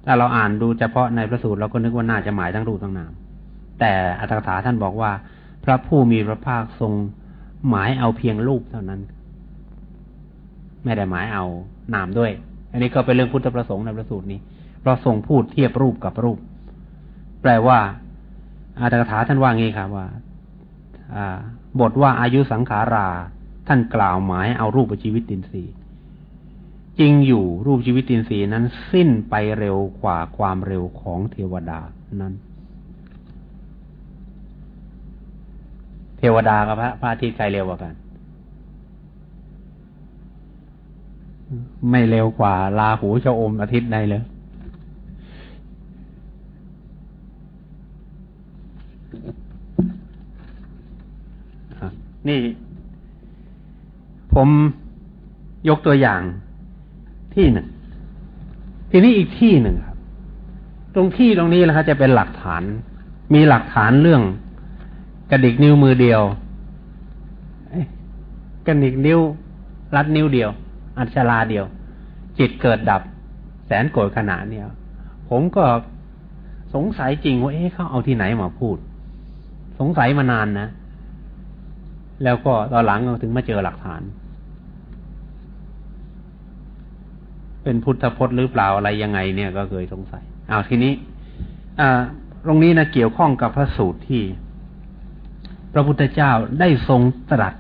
ถ้าเราอ่านดูเฉพาะในพระสูตรเราก็นึกว่าน่าจะหมายทั้งรูปทั้งนาม แต่อัตถกถาท่านบอกว่า พระผู้มีพระภาคทรงหมายเอาเพียงรูปเท่านั้น ไม่ได้หมายเอานามด้วย อันนี้ก็เป็นเรื่องพุทธประสงค์ในพระสูตรนี้ เพราะทรงพูดเทียบรูปกับรูป แปลว่าอัตถกถาท่านว่างี้ครับว่าบทว่าอายุสังขารา ท่านกล่าวหมายเอารูปชีวิตตินทรีย์จริงอยู่รูปชีวิตตินทรีย์นั้นสิ้นไปเร็วกว่าความเร็วของเทวดานั้น เทวดากับพระพระอาทิตย์ใครเร็วกว่ากัน ไม่เร็วกว่าลาหูชะอมอาทิตย์ใดเลยนี่ ผมยกตัวอย่างที่หนึ่ง ทีนี้อีกที่หนึ่งครับ ตรงที่ตรงนี้นะครับจะเป็นหลักฐาน มีหลักฐานเรื่องกระดิกนิ้วมือเดียวกระดิกนิ้วรัดนิ้วเดียว อัจฉราเดียว จิตเกิดดับ แสนโกรธขนาดเนี่ยผมก็สงสัยจริงว่าเอ๊ะเขาเอาที่ไหนมาพูด สงสัยมานานนะ แล้วก็ตอนหลังถึงมาเจอหลักฐาน เป็นพุทธพจน์หรือเปล่าอะไรยังไง เนี่ยก็เคยสงสัยเอาทีนี้ อ่าตรงนี้นะเกี่ยวข้องกับพระสูตรที่ พระพุทธเจ้าได้ทรงตรัส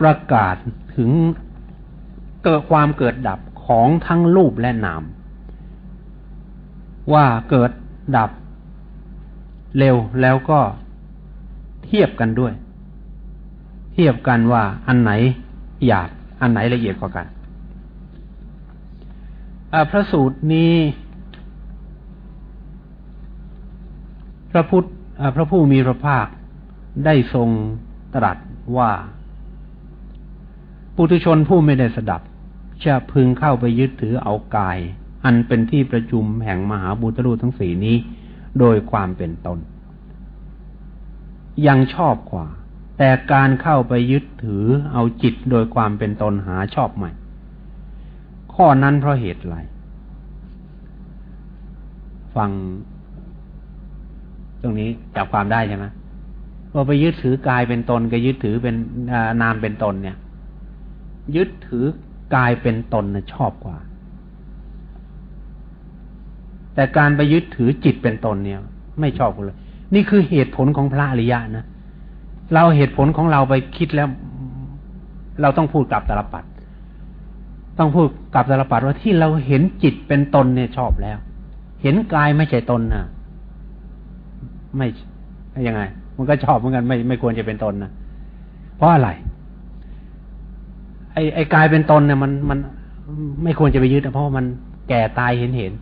ประกาศถึงเกิดความเกิดดับของทั้งรูปและนาม ว่าเกิดดับเร็วแล้วก็เทียบกันด้วย เทียบกันว่าอันไหนหยาบอันไหนละเอียดกว่ากัน พระสูตรนี้ พระพุทธพระผู้มีพระภาคได้ทรงตรัสว่า ปุถุชนผู้ไม่ได้สดับ จะพึงเข้าไปยึดถือเอากาย อันเป็นที่ประชุมแห่งมหาบุตรูทั้งสี่นี้ โดยความเป็นตน ยังชอบกว่า แต่การเข้าไปยึดถือเอาจิตโดยความเป็นตนหาชอบใหม่ ข้อนั้นเพราะเหตุไรฟัง ตรงนี้จับความได้ใช่ไหมว่าไปยึดถือกายเป็นตนกับยึดถือเป็นนามเป็นตนเนี่ย ยึดถือกายเป็นตนนะชอบกว่า แต่การไปยึดถือจิตเป็นตนเนี่ย ไม่ชอบกันเลย นี่คือเหตุผลของพระอริยะนะเราเหตุผลของเราไปคิดแล้ว เราต้องพูดกับตาลปัด ต้องพูดกับตาลปัดว่าที่เราเห็นจิตเป็นตนเนี่ยชอบแล้ว เห็นกายไม่ใช่ตนนะไม่ยังไง มันก็ชอบเหมือนกันไม่ไม่ควรจะเป็นตนนะเพราะอะไร ไอ้ไอ้กายเป็นตนเนี่ยมันมันไม่ควรจะไปยึดเพราะมันแก่ตายเห็นเห็น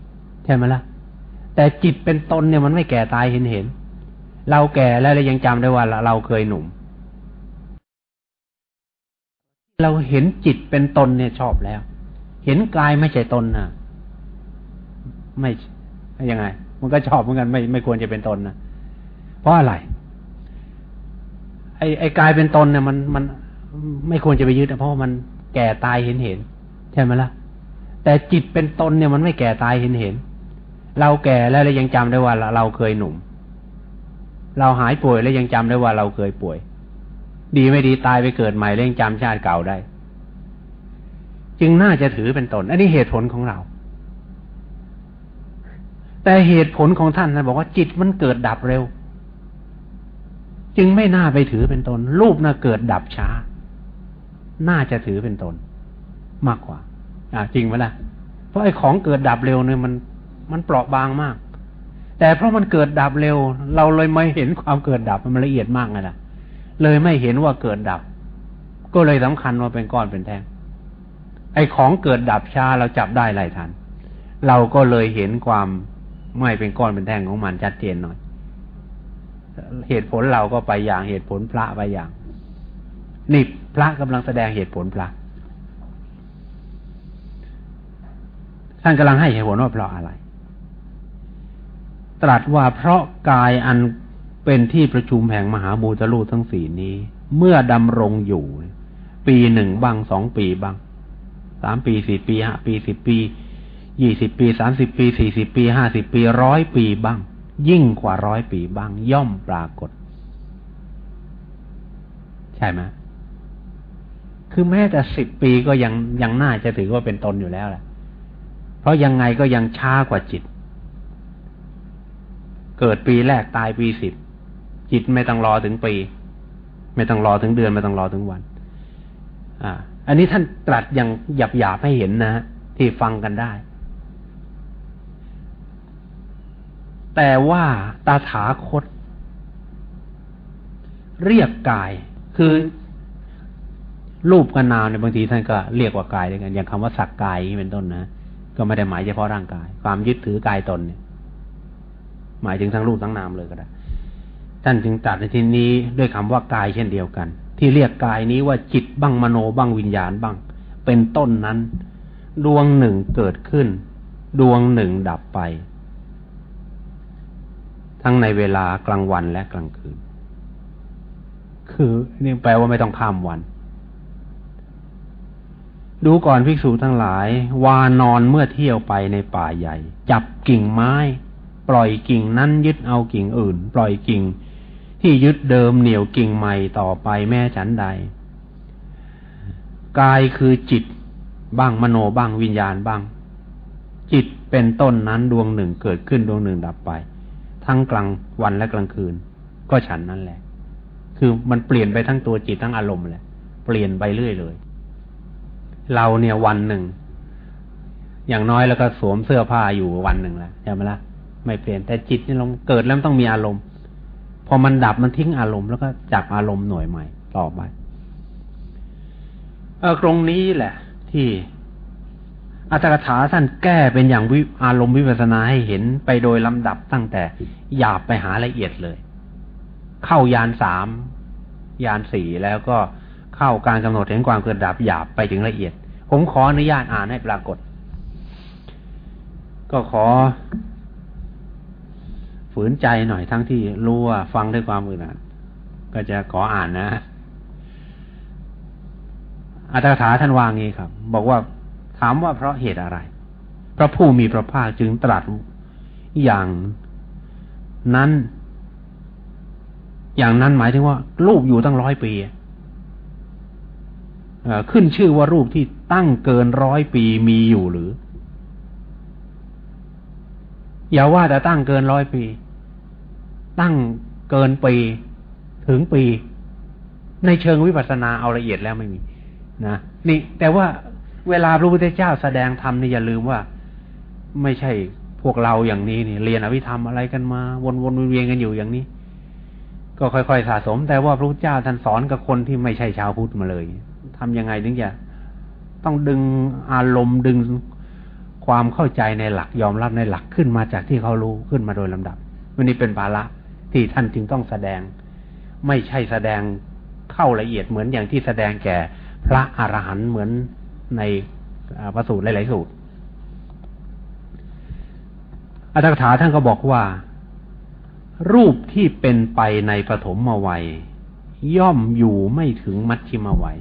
ใช่ไหมล่ะ แต่จิตเป็นตนเนี่ยมันไม่แก่ตายเห็นเห็นเราแก่แล้วเรายังจำได้ว่าเราเคยหนุ่ม เราเห็นจิตเป็นตนเนี่ยชอบแล้ว เห็นกายไม่ใช่ตนนะไม่ยังไง มันก็ชอบเหมือนกันไม่ไม่ควรจะเป็นตนนะเพราะอะไร ไอ้ไอ้กายเป็นตนเนี่ยมันมันไม่ควรจะไปยึดเพราะมันแก่ตายเห็นเห็นใช่ไหมล่ะ แต่จิตเป็นตนเนี่ยมันไม่แก่ตายเห็นเห็นเราแก่แล้วเรายังจำได้ว่าเราเคยหนุ่ม เราหายป่วยแล้วยังจำได้ว่าเราเคยป่วย ดีไม่ดีตายไปเกิดใหม่แล้วยังจำชาติเก่าได้ จึงน่าจะถือเป็นตน อันนี้เหตุผลของเรา แต่เหตุผลของท่านนะบอกว่าจิตมันเกิดดับเร็ว จึงไม่น่าไปถือเป็นตน รูปน่ะเกิดดับช้า น่าจะถือเป็นตน มากกว่า อ่า จริงไหมล่ะ เพราะไอ้ของเกิดดับเร็วเนี่ยมัน มันเปราะบางมาก แต่เพราะมันเกิดดับเร็ว เราเลยไม่เห็นความเกิดดับมันละเอียดมากไงล่ะ เลยไม่เห็นว่าเกิดดับ ก็เลยสำคัญว่าเป็นก้อนเป็นแท่งไอ้ของเกิดดับช้าเราจับได้ไรทัน เราก็เลยเห็นความไม่เป็นก้อนเป็นแท่งของมันชัดเจนหน่อย เหตุผลเราก็ไปอย่างเหตุผลพระไปอย่าง นี่พระกำลังแสดงเหตุผลพระท่านกำลังให้เหตุผลว่าเพราะอะไร ตรัสว่าเพราะกายอัน เป็นที่ประชุมแห่งมหาบูตรูทั้งสี่นี้ เมื่อดำรงอยู่ ปีหนึ่งบ้างสองปีบ้างสามปีสี่ปีห้าปีสิบปียี่สิบปีสามสิบปีสี่สิบปีห้าสิบปีร้อยปีบ้าง ยิ่งกว่าร้อยปีบ้าง ย่อมปรากฏ ใช่ไหมคือแม้แต่สิบปีก็ยังยังน่าจะถือว่าเป็นตนอยู่แล้วแหละเพราะยังไงก็ยังช้ากว่าจิต เกิดปีแรกตายปีสิบ จิตไม่ต้องรอถึงปี ไม่ต้องรอถึงเดือนไม่ต้องรอถึงวัน อ่า อันนี้ท่านตรัสอย่างหยาบหยาบให้เห็นนะที่ฟังกันได้ แต่ว่าตาถาคต เรียกกาย คือรูปกับนามในบางทีท่านก็เรียกว่ากายด้วยกัน อย่างคำว่าสักกายเป็นต้นนะก็ไม่ได้หมายเฉพาะร่างกาย ความยึดถือกายตนเนี่ย หมายถึงทั้งรูปทั้งนามเลยก็ได้ ท่านจึงตัดในที่นี้ด้วยคำว่ากายเช่นเดียวกัน ที่เรียกกายนี้ว่าจิตบ้างมโนบ้างวิญญาณบ้าง เป็นต้นนั้น ดวงหนึ่งเกิดขึ้น ดวงหนึ่งดับไป ทั้งในเวลากลางวันและกลางคืน คือนี่แปลว่าไม่ต้องข้ามวัน ดูก่อนภิกษุทั้งหลาย วานอนเมื่อเที่ยวไปในป่าใหญ่ จับกิ่งไม้ ปล่อยกิ่งนั้นยึดเอากิ่งอื่น ปล่อยกิ่ง ที่ยึดเดิมเหนี่ยวกิ่งใหม่ต่อไปแม่ฉันใด กายคือจิตบ้างมโนบ้างวิญญาณบ้าง จิตเป็นต้นนั้นดวงหนึ่งเกิดขึ้นดวงหนึ่งดับไป ทั้งกลางวันและกลางคืน ก็ฉันนั่นแหละ คือมันเปลี่ยนไปทั้งตัวจิตทั้งอารมณ์แหละ เปลี่ยนไปเรื่อยเลย เราเนี่ยวันหนึ่ง อย่างน้อยแล้วก็สวมเสื้อผ้าอยู่วันหนึ่งแล้วใช่ไหมละ่ะไม่เปลี่ยนแต่จิตนี่เราเกิดแล้วต้องมีอารมณ์ พอมันดับมันทิ้งอารมณ์แล้วก็จับอารมณ์หน่วยใหม่ต่อไปเออตรงนี้แหละ ที่อัตถกถาท่านแก้เป็นอย่างวิอารมณ์วิปัสนาให้เห็นไปโดยลำดับตั้งแต่หยาบไปหาละเอียดเลย เข้ายานสามยานสี่แล้วก็เข้าการกำหนดเห็นความเกิดดับหยาบไปถึงละเอียด ผมขออนุญาตอ่านให้ปรากฏ ก็ขอ ฝืนใจหน่อยทั้งที่รู้ว่าฟังด้วยความอึดอัดก็จะขออ่านนะอัตถกถาท่านวางงี้ครับ บอกว่าถามว่าเพราะเหตุอะไร พระผู้มีพระภาคจึงตรัสอย่างนั้น อย่างนั้นหมายถึงว่า รูปอยู่ตั้งร้อยปีขึ้นชื่อว่ารูปที่ตั้งเกินร้อยปีมีอยู่หรือ อย่าว่าแต่ตั้งเกินร้อยปี ตั้งเกินปีถึงปี ในเชิงวิปัสสนาเอาละเอียดแล้วไม่มีนะนี่แต่ว่าเวลาพระพุทธเจ้าแสดงธรรมนี่อย่าลืมว่า ไม่ใช่พวกเราอย่างนี้นี่เรียนอภิธรรมอะไรกันมา วนๆเวียนกันอยู่อย่างนี้ ก็ค่อยๆสะสม แต่ว่าพระพุทธเจ้าท่านสอนกับคนที่ไม่ใช่ชาวพุทธมาเลยทำยังไงถึงจะต้องดึงอารมณ์ดึงความเข้าใจในหลักยอมรับในหลักขึ้นมาจากที่เขารู้ขึ้นมาโดยลำดับวันนี้เป็นภาระ ที่ท่านจึงต้องแสดง ไม่ใช่แสดงเข้าละเอียดเหมือนอย่างที่แสดงแก่พระอรหันต์เหมือนในพระสูตรหลาย ๆ สูตร อัตถกถาท่านก็บอกว่า รูปที่เป็นไปในปฐมวัย ย่อมอยู่ไม่ถึงมัชชิมวัย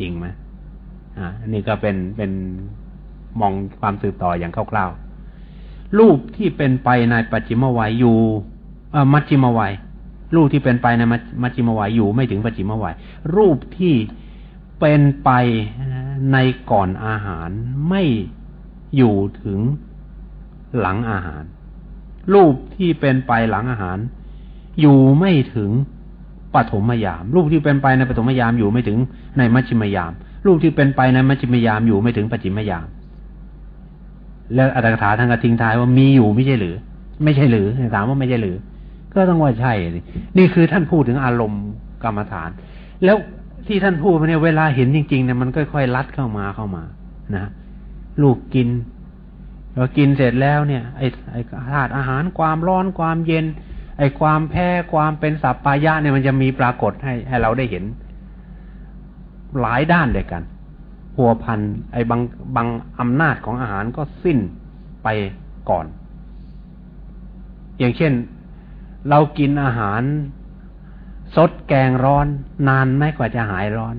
จริงไหมอ่าอันนี้ก็เป็นเป็นมองความสืบต่ออย่างคร่าวๆรูปที่เป็นไปในปัจจิมวัยอยู่ มัชชิมวัยรูปที่เป็นไปในมัชชิมวัยอยู่ไม่ถึงปัจจิมวัยรูปที่เป็นไปในก่อนอาหารไม่อยู่ถึงหลังอาหาร รูปที่เป็นไปหลังอาหาร อยู่ไม่ถึงปฐมยาม รูปที่เป็นไปในปฐมยามอยู่ไม่ถึงในมัชฌิมยาม รูปที่เป็นไปในมัชฌิมยามอยู่ไม่ถึงปัจฉิมยาม แล้วอัตถกถาทางกระทิงทายว่ามีอยู่ไม่ใช่หรือ ไม่ใช่หรือถามว่าไม่ใช่หรือ ก็ต้องว่าใช่นี่คือท่านพูดถึงอารมณ์กรรมฐาน แล้วที่ท่านพูดมาเนี่ยเวลาเห็นจริงๆเนี่ยมันค่อยๆลัดเข้ามาเข้ามานะลูกกินพอกินเสร็จแล้วเนี่ยไอ้ไอ้ธาตุอาหารความร้อนความเย็น ไอ้ความแพ้ความเป็นสัพปายะเนี่ยมันจะมีปรากฏให้ให้เราได้เห็น หลายด้านเลยกันหัวพันไอ้บางบางอำนาจของอาหารก็สิ้นไปก่อน อย่างเช่น เรากินอาหารสดแกงร้อน นานไหมกว่าจะหายร้อน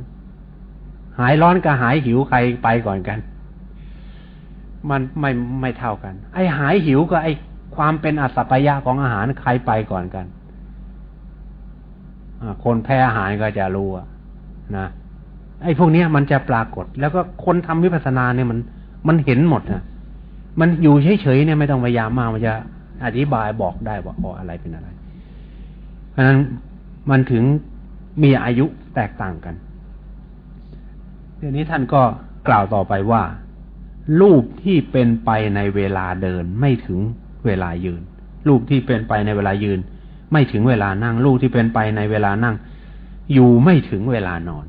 หายร้อนกับหายหิวใครไปก่อนกัน มันไม่ไม่เท่ากัน ไอ้หายหิวกับไอ้ความเป็นอัศปยะของอาหารใครไปก่อนกันคนแพ้อาหารก็จะรู้นะไอ้พวกนี้มันจะปรากฏ แล้วก็คนทำวิปัสสนาเนี่ยมัน มันเห็นหมดนะมันอยู่เฉยๆเนี่ยไม่ต้องพยายามมากมันจะ อธิบายบอกได้ว่าอ๋ออะไรเป็นอะไร เพราะนั้นมันถึงมีอายุแตกต่างกันเดี๋ยวนี้ท่านก็กล่าวต่อไปว่า รูปที่เป็นไปในเวลาเดินไม่ถึงเวลายืน รูปที่เป็นไปในเวลายืน ไม่ถึงเวลานั่ง รูปที่เป็นไปในเวลานั่ง อยู่ไม่ถึงเวลานอน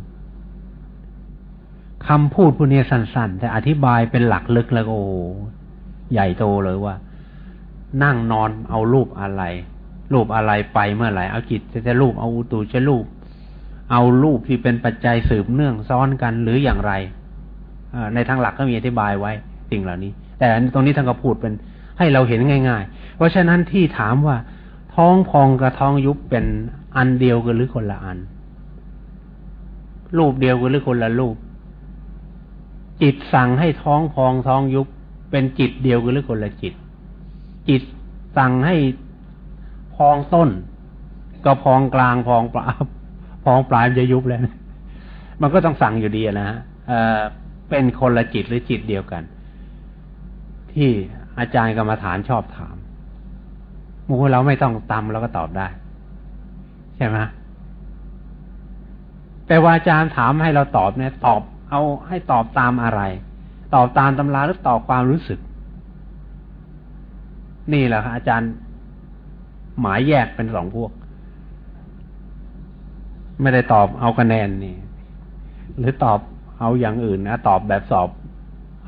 คำพูดพวกนี้สั้นๆ แต่อธิบายเป็นหลักลึกแล้วโอ้ใหญ่โตเลยว่า นั่งนอนเอารูปอะไร รูปอะไรไปเมื่อไหร่เอาจิตจะรูปเอาอุตูจะรูป เอารูปที่เป็นปัจจัยสืบเนื่องซ้อนกันหรืออย่างไรในทางหลักก็มีอธิบายไว้สิ่งเหล่านี้ แต่ตรงนี้ท่านก็พูดเป็นให้เราเห็นง่าย ๆ เพราะฉะนั้นที่ถามว่าท้องพองกับท้องยุบเป็นอันเดียวกันหรือคนละอัน รูปเดียวกันหรือคนละรูป จิตสั่งให้ท้องพองท้องยุบเป็นจิตเดียวกันหรือคนละจิต จิตสั่งให้พองต้น ก็พองกลางพองปลายพองปลายจะยุบแล้วมันก็ต้องสั่งอยู่ดีนะฮะเป็นคนละจิตหรือจิตเดียวกัน ที่อาจารย์กรรมฐานชอบถามมูเราไม่ต้องตำเราก็ตอบได้ ใช่ไหมแต่ว่าอาจารย์ถามให้เราตอบเนี่ย ตอบเอาให้ตอบตามอะไร ตอบตามตำราหรือตอบความรู้สึก นี่แหละครับอาจารย์หมายแยกเป็นสองพวก ไม่ได้ตอบเอาคะแนนนี่ หรือตอบเอาอย่างอื่นนะตอบแบบสอบ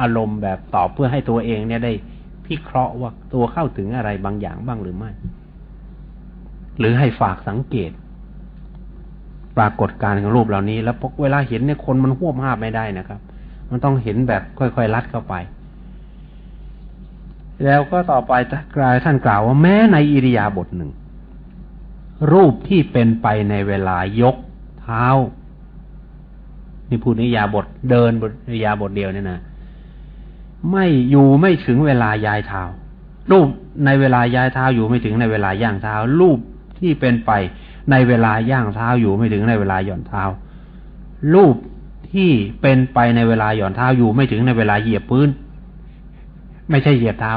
อารมณ์แบบตอบเพื่อให้ตัวเองเนี่ยได้พิเคราะห์ว่าตัวเข้าถึงอะไรบางอย่างบ้างหรือไม่ หรือให้ฝากสังเกต ปรากฏการณ์ของรูปเหล่านี้ แล้วพกเวลาเห็นเนี่ยคนมันหวบห้าไม่ได้นะครับ มันต้องเห็นแบบค่อยๆลัดเข้าไป แล้วก็ต่อไปกลายท่านกล่าวว่าแม้ในอิริยาบถหนึ่ง รูปที่เป็นไปในเวลายกเท้า นี่พูดนิยาบทเดินบทนิยาบทเดียวเนี่ยนะไม่อยู่ไม่ถึงเวลาย้ายเท้า รูปในเวลาย้ายเท้าอยู่ไม่ถึงในเวลาย่างเท้า รูปที่เป็นไปในเวลาย่างเท้าอยู่ไม่ถึงในเวลาหย่อนเท้า รูปที่เป็นไปในเวลาหย่อนเท้าอยู่ไม่ถึงในเวลาเหยียบพื้น ไม่ใช่เหยียบเท้า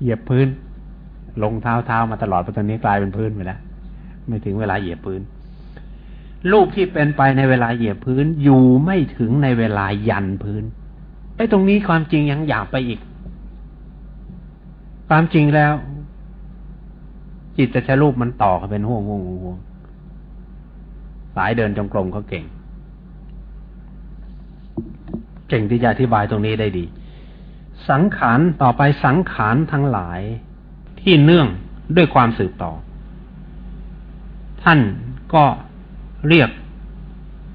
เหยียบพื้น ลงเท้าเท้ามาตลอดตอนนี้กลายเป็นพื้นไปแล้วไม่ถึงเวลาเหยียบพื้น รูปที่เป็นไปในเวลาเหยียบพื้นอยู่ไม่ถึงในเวลายันพื้นไอ้ตรงนี้ความจริงยังหยาบไปอีก ความจริงแล้ว จิตจะใช้รูปมันต่อกันเป็นห่วงห่วงห่วงสายเดินจงกรมเขาเก่ง เก่งที่จะอธิบายตรงนี้ได้ดี สังขารต่อไปสังขารทั้งหลายที่เนื่องด้วยความสืบต่อ ท่านก็เรียก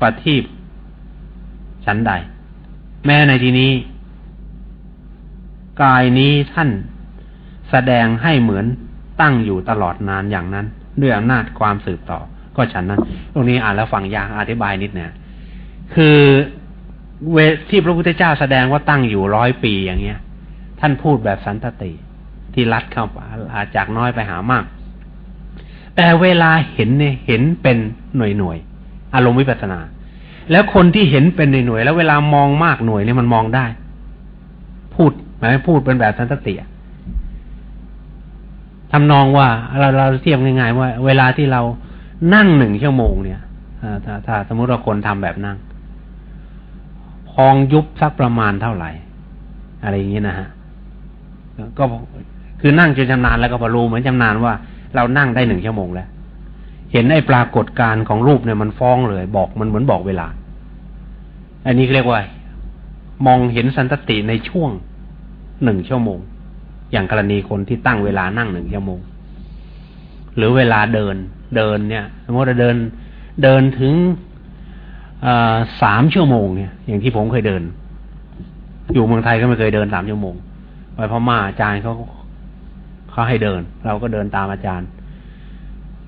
ปฏิบชั้นใด แม้ในที่นี้ กายนี้ท่านแสดงให้เหมือนตั้งอยู่ตลอดนานอย่างนั้น ด้วยอำนาจความสืบต่อ ก็ฉันนั้น ตรงนี้อ่านแล้วฟังยากอธิบายนิดเนี่ยคือเวที่พระพุทธเจ้าแสดงว่าตั้งอยู่ร้อยปีอย่างเงี้ย ท่านพูดแบบสันตติ ที่รัดเข้าอาจากน้อยไปหามาก แต่เวลาเห็นเนี่ยเห็นเป็นหน่วยหน่วยอารมณ์วิปัสนา แล้วคนที่เห็นเป็นหน่วยๆแล้วเวลามองมากหน่วยเนี่ยมันมองได้ พูดหมายพูดเป็นแบบสันตติทำนองว่าเราเราเทียบง่ายๆว่า เวลาที่เรานั่งหนึ่งชั่วโมงเนี่ยถ้าถ้าสมมติว่าคนทำแบบนั่ง พองยุบสักประมาณเท่าไหร่ อะไรอย่างนี้นะฮะ ก็คือนั่งจนชำนาญแล้วก็พอรู้เหมือนชำนาญว่า เรานั่งได้หนึ่งชั่วโมงแล้ว เห็นไอ้ปรากฏการของรูปเนี่ยมันฟ้องเลย บอกมันเหมือนบอกเวลา อันนี้เรียกว่า มองเห็นสันตติในช่วงหนึ่งชั่วโมง อย่างกรณีคนที่ตั้งเวลานั่งหนึ่งชั่วโมง หรือเวลาเดิน เดินเนี่ยสมมติเราเดินเดินถึงสามชั่วโมงเนี่ย อย่างที่ผมเคยเดิน อยู่เมืองไทยก็ไม่เคยเดินสามชั่วโมง ไปพม่าอาจารย์เขาเขาให้เดิน เราก็เดินตามอาจารย์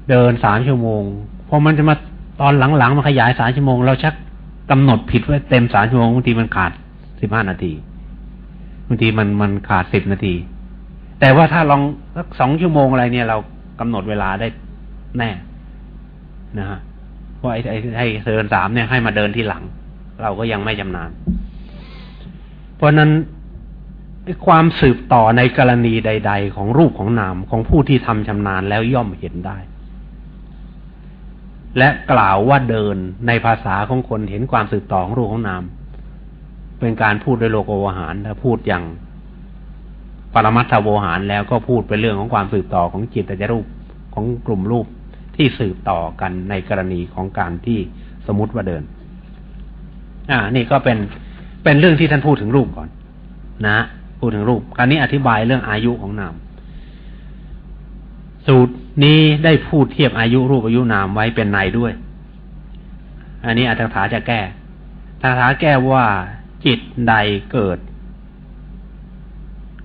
เดินสามชั่วโมงพอมันจะมาตอนหลังๆมาขยายสามชั่วโมงเราชักกำหนดผิดว่าเต็มสามชั่วโมงบางทีมันขาดสิบห้านาทีบางทีมันมันขาดสิบนาที แต่ว่าถ้าลองสักสองชั่วโมงอะไรเนี่ย เรากำหนดเวลาได้แน่นะฮะว่าไอ้ไอ้ให้เดินสามเนี่ยให้มาเดินที่หลัง เราก็ยังไม่จำนาน เพราะนั้น ความสืบต่อในกรณีใด ๆ ของรูปของนามของผู้ที่ทำชำนาญแล้วย่อมเห็นได้ และกล่าวว่าเดินในภาษาของคนเห็นความสืบต่อของรูปของนาม เป็นการพูดโดยโลกโวหารถ้าพูดอย่างปรมัตถโวหารแล้วก็พูดเป็นเรื่องของความสืบต่อของจิตแต่รูปของกลุ่มรูปที่สืบต่อกันในกรณีของการที่สมมติว่าเดิน อ่า นี่ก็เป็นเป็นเรื่องที่ท่านพูดถึงรูปก่อน นะ พูดถึงรูปการนี้อธิบายเรื่องอายุของนาม สูตรนี้ได้พูดเทียบอายุรูปอายุนามไว้เป็นในด้วย อันนี้อัตถาจะแก้อัตถาแก้ว่าจิตใดเกิด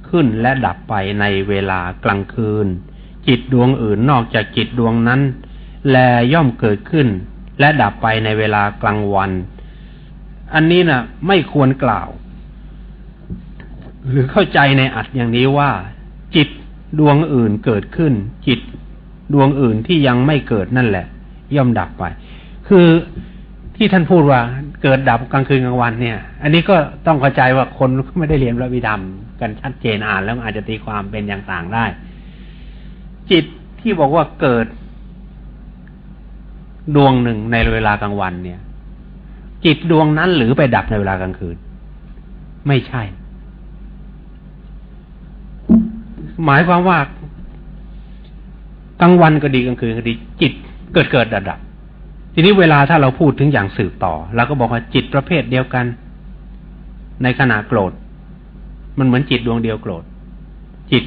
ขึ้นและดับไปในเวลากลางคืน จิตดวงอื่นนอกจากจิตดวงนั้น แลย่อมเกิดขึ้น และดับไปในเวลากลางวัน อันนี้นะ่ะ ไม่ควรกล่าว หรือเข้าใจในอัดอย่างนี้ว่า จิตดวงอื่นเกิดขึ้น จิตดวงอื่นที่ยังไม่เกิดนั่นแหละ ย่อมดับไป คือที่ท่านพูดว่าเกิดดับกลางคืนกลางวันเนี่ย อันนี้ก็ต้องเข้าใจว่าคนไม่ได้เรียนพระวิธรรมกันชัดเจนอ่านแล้วอาจจะตีความเป็นอย่างต่างได้ จิตที่บอกว่าเกิดดวงหนึ่งในเวลากลางวันเนี่ย จิตดวงนั้นหรือไปดับในเวลากลางคืน ไม่ใช่ หมายความว่ากลางวันก็ดีกลางคืนก็ดี จิตเกิดเกิดดับดับทีนี้เวลาถ้าเราพูดถึงอย่างสืบต่อเราก็บอกว่าจิตประเภทเดียวกัน ในขณะโกรธ มันเหมือนจิตดวงเดียวโกรธ จิต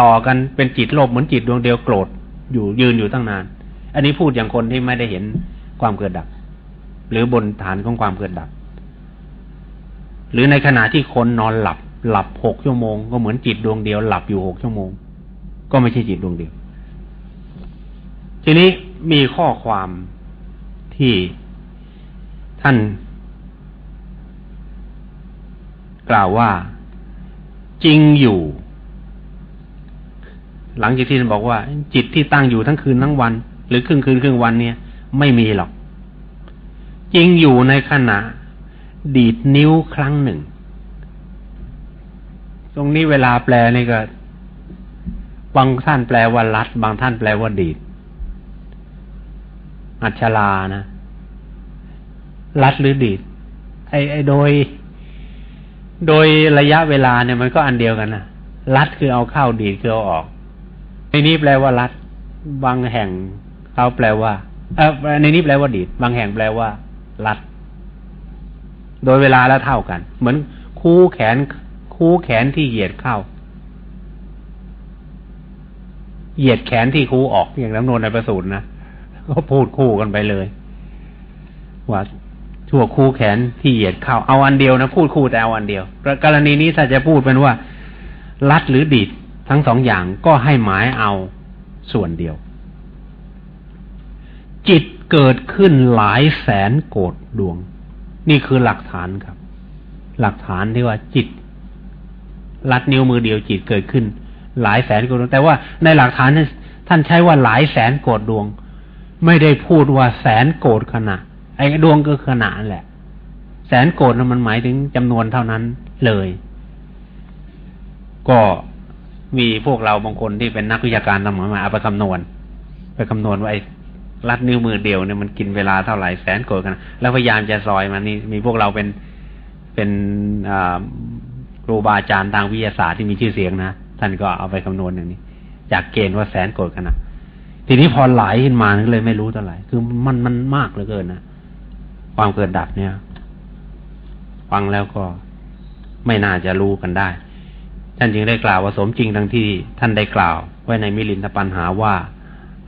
ต่อกันเป็นจิตโลภเหมือนจิตดวงเดียวโกรธ อยู่ยืนอยู่ตั้งนาน อันนี้พูดอย่างคนที่ไม่ได้เห็นความเกิดดับ หรือบนฐานของความเกิดดับ หรือในขณะที่คนนอนหลับ หลับหกชั่วโมง ก็เหมือนจิตดวงเดียว หลับอยู่หกชั่วโมง ก็ไม่ใช่จิตดวงเดียว ทีนี้มีข้อความที่ท่านกล่าวว่าจริงอยู่ หลังจากที่ท่านบอกว่า จิตที่ตั้งอยู่ทั้งคืนทั้งวัน หรือครึ่งคืนครึ่งวันเนี่ย ไม่มีหรอก จริงอยู่ในขณะ ดีดนิ้วครั้งหนึ่ง ตรงนี้เวลาแปลนี่ก็ บางท่านแปลว่ารัด บางท่านแปลว่าดีด อัชลานะ รัดหรือดีด ไอ้ไอ้โดย โดยระยะเวลาเนี่ยมันก็อันเดียวกันนะรัดคือเอาเข้าดีดคือเอาออก ในนี้แปลว่ารัด บางแห่งเขาแปลว่า เออในนี้แปลว่าดีด บางแห่งแปลว่า รัด โดยเวลาแล้วเท่ากัน เหมือนคู่แขน คู่แขนที่เหยียดเข้า เหยียดแขนที่คู่ออกอย่างน้ำนวลในประสูตรนะก็พูดคู่กันไปเลยว่าชั่วคู่แขนที่เหยียดเข้าเอาอันเดียวนะพูดคู่แต่เอาอันเดียวกรณีนี้ถ้าจะพูดเป็นว่า รัดหรือดีดทั้งสองอย่างก็ให้หมายเอาส่วนเดียว จิตเกิดขึ้นหลายแสนโกดดวง นี่คือหลักฐานครับ หลักฐานที่ว่าจิต ลัดนิ้วมือเดียวจิตเกิดขึ้น หลายแสนโกดดวง แต่ว่าในหลักฐานท่านใช้ว่าหลายแสนโกดดวง ไม่ได้พูดว่าแสนโกดขณะไอ้ดวงก็ขณะแหละ แสนโกดมันหมายถึงจำนวนเท่านั้นเลย ก็มีพวกเราบางคนที่เป็นนักวิชาการทำมาเอาไปคำนวณ ไปคำนวณว่าไอ้รัดนิ้วมือเดียวเนี่ยมันกินเวลาเท่าไหร่แสนโกดกัน แล้วพยายามจะซอยมันนี่มีพวกเราเป็นเป็น ครูบาอาจารย์ทางวิทยาศาสตร์ที่มีชื่อเสียงนะท่านก็เอาไปคำนวณอย่างนี้ จากเกณฑ์ว่าแสนโกดขนาดทีนี้พอไหลขึ้นมาก็เลยไม่รู้เท่าไหร่คือมันมันมากเหลือเกินนะความเกิดดับเนี่ย ฟังแล้วก็ไม่น่าจะรู้กันได้ ท่านจึงได้กล่าวว่าสมจริงทั้งที่ท่านได้กล่าว ไว้ในมิลินทปัญหาว่า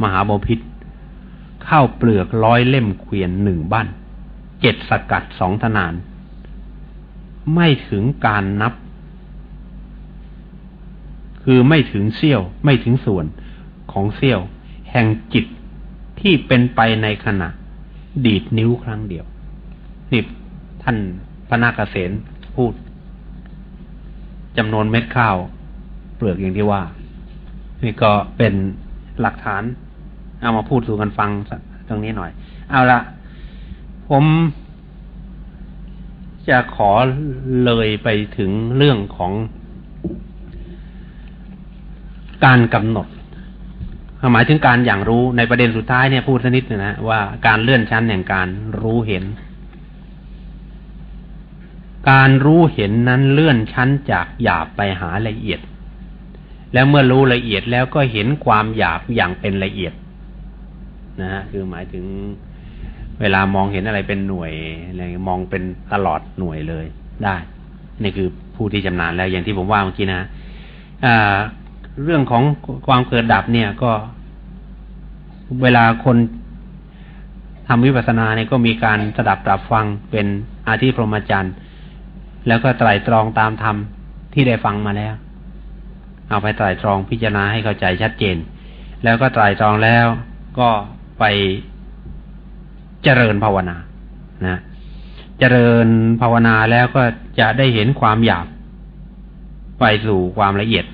มหาบพิษข้าวเปลือกร้อยเล่มเกวียนหนึ่งบ้านเจ็ดสกัดสองธนาน ไม่ถึงการนับ คือไม่ถึงเสี้ยว ไม่ถึงส่วนของเสี้ยว แห่งจิตที่เป็นไปในขณะ ดีดนิ้วครั้งเดียวนี่ท่านพระนาคเษนพูดจำนวนเม็ดข้าว เปลือกอย่างที่ว่า นี่ก็เป็นหลักฐาน เอามาพูดสู่กันฟังตรงนี้หน่อย เอาละผมจะขอเลยไปถึงเรื่องของ การกำหนดหมายถึงการอย่างรู้ในประเด็นสุดท้ายเนี่ยพูดสักนิดนะว่าการเลื่อนชั้นแห่งการรู้เห็น การรู้เห็นนั้นเลื่อนชั้นจากหยาบไปหาละเอียด แล้วเมื่อรู้ละเอียดแล้วก็เห็นความหยาบอย่างเป็นละเอียด นะฮะคือหมายถึงเวลามองเห็นอะไรเป็นหน่วยอะไรมองเป็นตลอดหน่วยเลยได้ นี่คือผู้ที่ชำนาญแล้วอย่างที่ผมว่าเมื่อกี้นะอ่า เรื่องของความเกิดดับเนี่ยก็เวลาคนทำวิปัสสนาเนี่ยก็มีการสดับตรับฟังเป็นอาทิพรหมจรรย์แล้วก็ไตรตรองตามธรรมที่ได้ฟังมาแล้ว เอาไปไตรตรองพิจารณาให้เข้าใจชัดเจน แล้วก็ไตรตรองแล้วก็ไปเจริญภาวนานะเจริญภาวนาแล้วก็จะได้เห็นความหยาบไปสู่ความละเอียด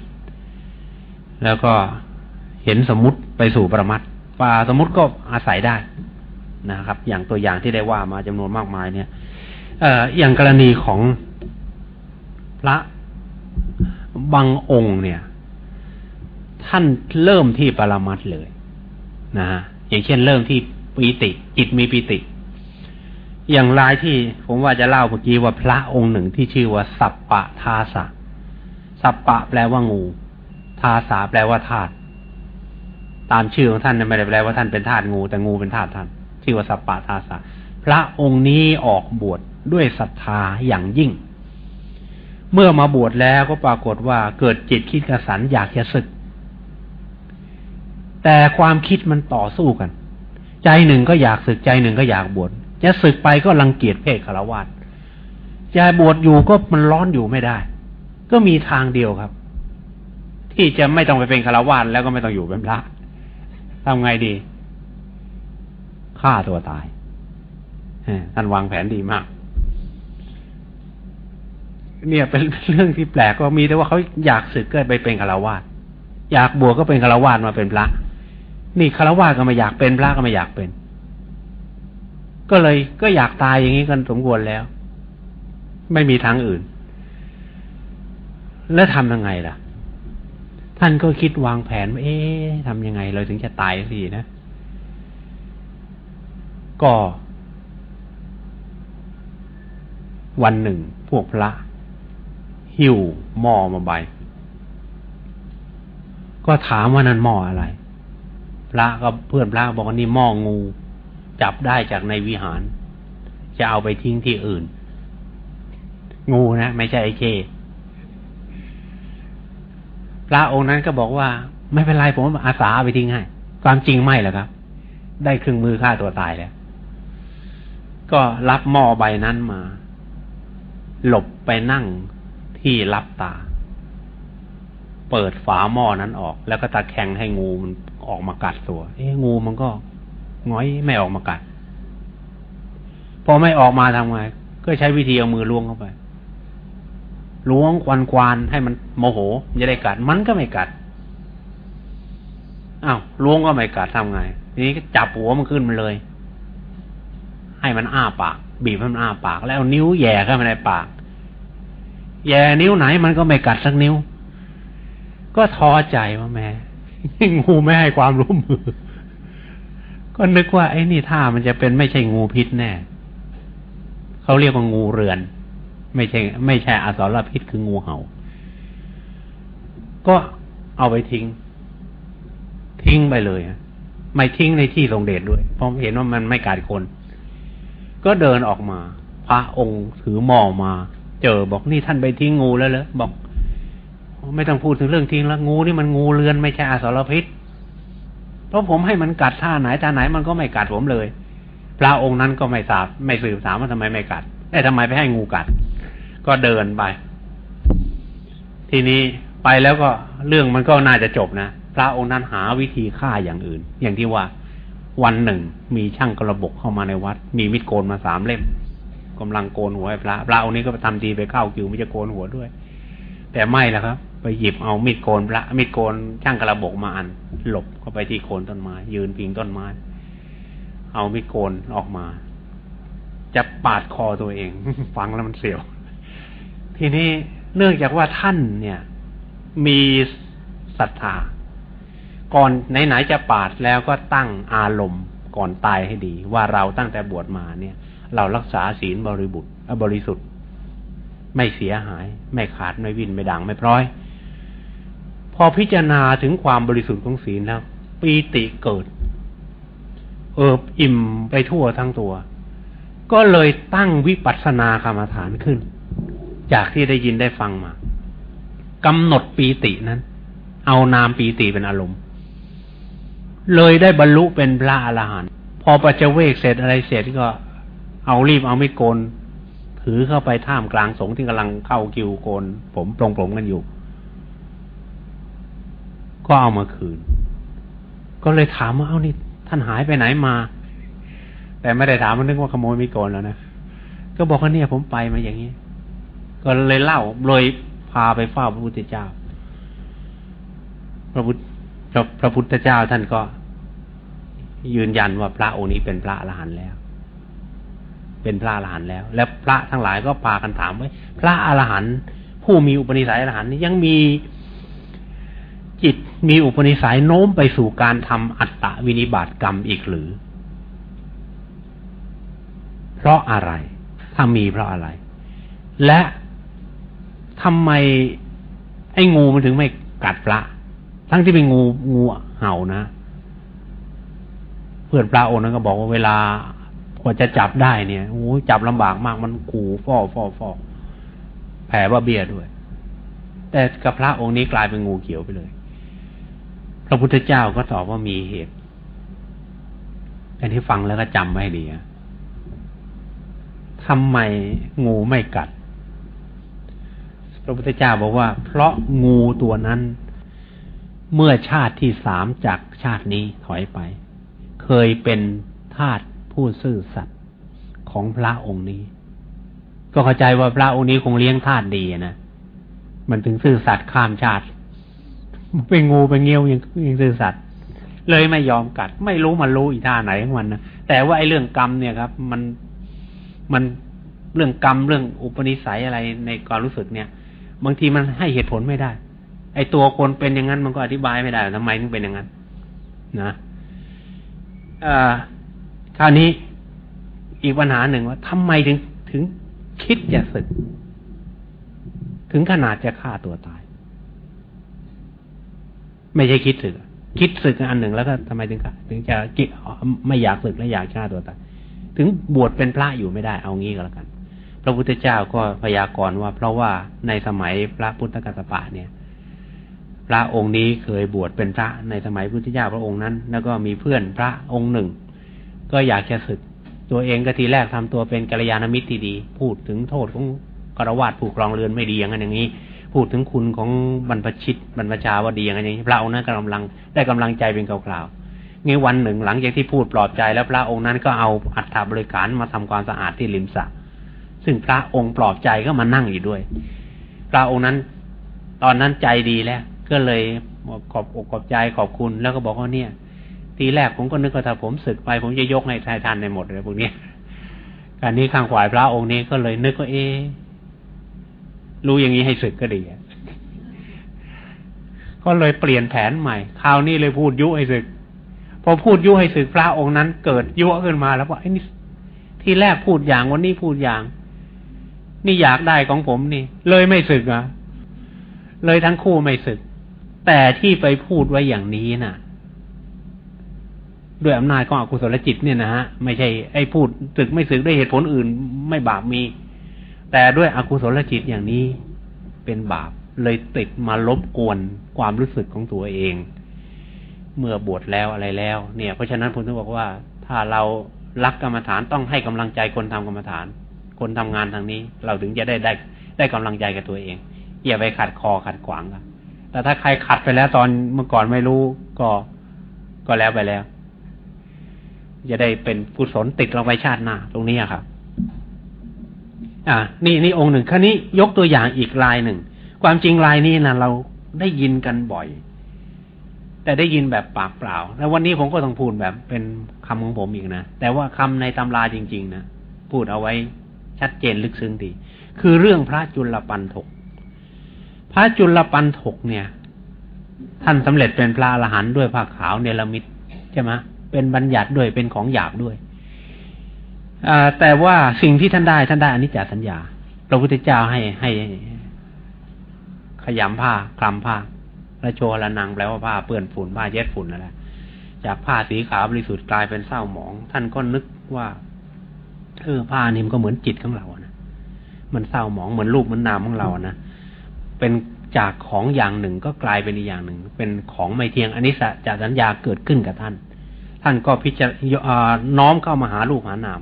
แล้วก็เห็นสมมุติไปสู่ประมัดป่าสมมุติก็อาศัยได้นะครับ อย่างตัวอย่างที่ได้ว่ามาจำนวนมากมายเนี่ย เอ่ออย่างกรณีของพระบางองค์เนี่ย ท่านเริ่มที่ปรมัดเลยนะฮะอย่างเช่นเริ่มที่ปีติ จิตมีปีติ อย่างรายที่ผมว่าจะเล่าเมื่อกี้ว่าพระองค์หนึ่งที่ชื่อว่าสัปปะทาสะสัปปะแปลว่างู ทาสาแปลว่าธาตุตามชื่อของท่านไม่ได้แปลว่าท่านเป็นธาตุงู แต่งูเป็นธาตุท่าน ชื่อว่าสัปปะทาสะพระองค์นี้ออกบวชดด้วยศรัทธาอย่างยิ่ง เมื่อมาบวชแล้วก็ปรากฏว่าเกิดจิตคิดกระสันอยากจะศึก แต่ความคิดมันต่อสู้กัน ใจหนึ่งก็อยากศึกใจหนึ่งก็อยากบวชจะศึกไปก็รังเกียจเพศคารวะจะบวชอยู่ก็มันร้อนอยู่ไม่ได้ ก็มีทางเดียวครับ ที่จะไม่ต้องไปเป็นคารวะแล้วก็ไม่ต้องอยู่เป็นพระทำไงดีฆ่าตัวตายท่านวางแผนดีมาก เนี่ยเป็นเรื่องที่แปลกก็มีแต่ว่าเขาอยากศึกก็ไปเป็นคารวะอยากบวชก็เป็นคารวะมาเป็นพระ นี่คารวะก็ไม่อยากเป็นพระก็ไม่อยากเป็น ก็เลยก็อยากตายอย่างนี้กันสมควรแล้ว ไม่มีทางอื่น แล้วทำยังไงล่ะ ท่านก็คิดวางแผนว่าเอ๊ะทำยังไงเราถึงจะตายสินะ ก็ วันหนึ่ง พวกพระ หิวหม้อมาใบ ก็ถามว่านั่นหม้ออะไร พระก็เพื่อนพระบอกว่านี่หม้องู จับได้จากในวิหาร จะเอาไปทิ้งที่อื่น งูนะ ไม่ใช่ไอเค ระองค์นั้นก็บอกว่า ไม่เป็นไรผมอาสาไปทิ้งให้ ความจริงไม่หรอกครับ ได้ครึ่งมือฆ่าตัวตายแล้ว ก็รับหม้อใบนั้นมา หลบไปนั่งที่รับตา เปิดฝาหม้อนั้นออก แล้วก็ตะแคงให้งูมันออกมากัดตัว เอ๊งูมันก็ง้อยไม่ออกมากัด พอไม่ออกมาทำไง ก็ใช้วิธีเอามือล้วงเข้าไป ล้วงควันควานให้มันโมโหจะได้กัด มันก็ไม่กัดอ้าวล้วงก็ไม่กัดทำไง ทีนี้จับหัวมันขึ้นมาเลย ให้มันอ้าปาก บีบให้มันอ้าปาก แล้วนิ้วแย่เข้าไปในปาก แย่นิ้วไหนมันก็ไม่กัดสักนิ้ว ก็ท้อใจว่าแม่งูไม่ให้ความร่วมมือ ก็นึกว่าไอ้นี่ท่ามันจะเป็นไม่ใช่งูพิษแน่ เขาเรียกว่างูเรือน ไม่ใช่ ไม่ใช่อสรพิษคืองูเหา่า ก็เอาไปทิ้ง ทิ้งไปเลยไม่ทิ้งในที่ทรงเดชด้วย เพราะเห็นว่ามันไม่กัดคน ก็เดินออกมา พระองค์ถือหม้อมา เจอบอกนี่ท่านไปทิ้งงูแล้วเหรอบอก ไม่ต้องพูดถึงเรื่องทิ้งแล้วงูนี่มันงูเรือนไม่ใช่อสรพิษเพราะผมให้มันกัดท่าไหนท่าไหนมันก็ไม่กัดผมเลยพระองค์นั้นก็ไม่ทราบไม่สืบสามว่าทำไมไม่กัดแต่ทำไมไปให้งูกัด ก็เดินไป ทีนี้ไปแล้วก็เรื่องมันก็น่าจะจบนะพระองค์นั้นหาวิธีฆ่าอย่างอื่น อย่างที่ว่าวันหนึ่งมีช่างกระบกเข้ามาในวัด มีมิดโกนมาสามเล่มกำลังโกนหัวให้พระพระองค์นี้ก็ไปทำดีไปเข้าคิวไมิจะโกนหัวด้วย แต่ไม่ละครับ ไปหยิบเอามีดโกนพระมีดโกนช่างกระบกมาอัน หลบเข้าไปที่โคนต้นไม้ยืนพิงต้นไม้ เอามีดโกนออกมา จะปาดคอตัวเอง ฟังแล้วมันเสียว ทีนี้เนื่องจากว่าท่านเนี่ย มีศรัทธา ก่อนไหนๆจะปาดแล้วก็ตั้งอารมณ์ก่อนตายให้ดี ว่าเราตั้งแต่บวชมาเนี่ย เรารักษาศีลบริบุตรบริสุทธิ์ ไม่เสียหาย ไม่ขาดไม่วินไม่ดังไม่พร้อย พอพิจารณาถึงความบริสุทธิ์ของศีลแล้วปีติเกิด เอิบอิ่มไปทั่วทั้งตัว ก็เลยตั้งวิปัสสนากรรมฐานขึ้น จากที่ได้ยินได้ฟังมากำหนดปีตินั้น เอานามปีติเป็นอารมณ์ เลยได้บรรลุเป็นพระอรหันต์พอปัจเจเวกเสร็จอะไรเสร็จก็ เอารีบเอาไม่โกน ถือเข้าไปท่ามกลางสงฆ์ที่กำลังเข้ากิวโกน ผมปรงๆกันอยู่ ก็เอามาคืน ก็เลยถามว่าเอานี่ท่านหายไปไหนมา แต่ไม่ได้ถามมันนึกว่าขโมยมีโกนแล้วนะก็บอกว่าเนี่ยผมไปมาอย่างนี้ ก็เลยเล่าเลยพาไปเฝ้าพระพุทธเจ้า พระพุทธพระพุทธเจ้าท่านก็ ยืนยันว่าพระองค์นี้เป็นพระอรหันต์แล้ว เป็นพระอรหันต์แล้ว และพระทั้งหลายก็พากันถามว่าพระอรหันต์ผู้มีอุปนิสัยอรหันต์ยังมีจิตมีอุปนิสัยโน้มไปสู่การทำอัตตวินิบาตกรรมอีกหรือ เพราะอะไร ถ้ามีเพราะอะไร และ ทำไมไอ้งูมันถึงไม่กัดพระ ทั้งที่เป็นงูงูเห่านะ เพื่อนพระองค์นั้นก็บอกว่าเวลากว่าจะจับได้เนี่ยโอ้จับลำบากมากมันขู่ฟ่อฟ่อฟ่อแผลว่าเบี้ยด้วย แต่กับพระองค์นี้กลายเป็นงูเขียวไปเลย พระพุทธเจ้าก็ตอบว่ามีเหตุอันที่ฟังแล้วก็จำไว้ดีทำไมงูไม่กัด พระพุทธเจ้าบอกว่า เพราะงูตัวนั้น เมื่อชาติที่สามจากชาตินี้ถอยไป เคยเป็นทาสผู้ซื่อสัตย์ของพระองค์นี้ ก็เข้าใจว่าพระองค์นี้คงเลี้ยงทาสดีนะมันถึงซื่อสัตย์ข้ามชาติเป็นงูเป็นเงี้ยวยังยังซื่อสัตย์เลยไม่ยอมกัด ไม่รู้มันรู้อีท่าไหนของมันนะแต่ว่าไอ้เรื่องกรรมเนี่ยครับ มันมันเรื่องกรรมเรื่องอุปนิสัยอะไรในความรู้สึกเนี่ย บางทีมันให้เหตุผลไม่ได้ ไอ้ตัวคนเป็นอย่างนั้นมันก็อธิบายไม่ได้ทำไมถึงเป็นอย่างนั้น นะคราวนี้อีกปัญหาหนึ่งว่าทำไมถึงถึงคิดจะสึก ถึงขนาดจะฆ่าตัวตาย ไม่ใช่คิดสึก คิดสึกอันหนึ่งแล้วก็ทำไมถึงถึงจะไม่อยากสึกและอยากฆ่าตัวตาย ถึงบวชเป็นพระอยู่ไม่ได้เอางี้ก็แล้วกัน พระพุทธเจ้าก็พยากรณ์ว่า เพราะว่าในสมัยพระพุทธกัสสปะเนี่ย พระองค์นี้เคยบวชเป็นพระในสมัยพุทธเจ้าพระองค์นั้น แล้วก็มีเพื่อนพระองค์หนึ่ง ก็อยากจะศึก ตัวเองก็ทีแรกทำตัวเป็นกัลยาณมิตรที่ดี พูดถึงโทษของกรวาดผูกครองเรือนไม่ดีอย่างนั้นอย่างนี้ พูดถึงคุณของบรรพชิตบรรพชาว่าดีอย่างนั้นอย่างนี้พระองค์นั้นกำลังได้กำลังใจเป็นกล่าวงี้วันหนึ่งหลังจากที่พูดปลอบใจแล้วพระองค์นั้นก็เอาอัฐบริการมาทำความสะอาดที่ริมสระ ซึ่งพระองค์ปลอบใจก็มานั่งอยู่ด้วย พระองค์นั้น ตอนนั้นใจดีแล้ว ก็เลยขอบอกขอบใจขอบคุณแล้วก็บอกว่าเนี่ย ทีแรกผมก็นึกว่าถ้าผมศึกไป ผมจะยกให้ทายทานในหมดเลยพวกนี้การนี้ข้างขวายพระองค์นี้ก็เลยนึกว่าเอรู้อย่างนี้ให้ศึกก็ดีก็เลยเปลี่ยนแผนใหม่ คราวนี้เลยพูดยุให้ศึก พอพูดยุให้สึกพระองค์นั้น เกิดยั่วขึ้นมาแล้วว่าไอ้นี่ที่แรกพูดอย่างวันนี้พูดอย่าง นี่อยากได้ของผมนี่ เลยไม่สึกอะ เลยทั้งคู่ไม่สึก แต่ที่ไปพูดไว้อย่างนี้น่ะ ด้วยอำนาจของอกุศลจิตเนี่ยนะฮะไม่ใช่ไอ้พูดสึกไม่สึกด้วยเหตุผลอื่น ไม่บาปมี แต่ด้วยอกุศลจิตอย่างนี้เป็นบาปเลยติดมาลบกวนความรู้สึกของตัวเอง เมื่อบวชแล้วอะไรแล้ว เนี่ย เพราะฉะนั้นผมถึงบอกว่า ถ้าเรารักกรรมฐานต้องให้กำลังใจคนทำกรรมฐาน คนทำงานทางนี้ เราถึงจะได้ได้ได้กำลังใจกับตัวเองอย่าไปขัดคอขัดขวางกันแต่ถ้าใครขัดไปแล้วตอนเมื่อก่อนไม่รู้ก็ก็แล้วไปแล้ว จะได้เป็นกุศลติดเราไปชาติหน้าตรงนี้ครับ อ่า นี่นี่องค์หนึ่งครั้นี้ยกตัวอย่างอีกลายหนึ่ง ความจริงลายนี้นะเราได้ยินกันบ่อย แต่ได้ยินแบบปากเปล่า แล้ววันนี้ผมก็ต้องพูดแบบเป็นคำของผมอีกนะ แต่ว่าคำในตำราจริง ๆ นะ พูดเอาไว้ ชัดเจนลึกซึ้งดี คือเรื่องพระจุลปันถก พระจุลปันถกเนี่ย ท่านสำเร็จเป็นพระอรหันต์ด้วยผ้าขาวเนลมิตใช่ไหมเป็นบัญญัติด้วยเป็นของหยาบด้วยแต่ว่าสิ่งที่ท่านได้ท่านได้อนิจจสัญญาพระพุทธเจ้าให้ให้ขยำผ้าคลำผ้าและโชละนังแปลว่าผ้าเปื้อนฝุ่นผ้าเย็ดฝุ่นนั่นแหละจากผ้าสีขาวบริสุทธิ์กลายเป็นเศร้าหมอง ท่านก็นึกว่า เออผ้านี่มันก็เหมือนจิตของเรานะมันเศร้าหมองเหมือนรูปเหมือนนามของเรานะเป็นจากของอย่างหนึ่งก็กลายเป็นอีกอย่างหนึ่ง เป็นของไม่เที่ยงอันนี้จากสัญญาเกิดขึ้นกับท่าน ท่านก็พิจารณาน้อมเข้ามาหาลูกหานาม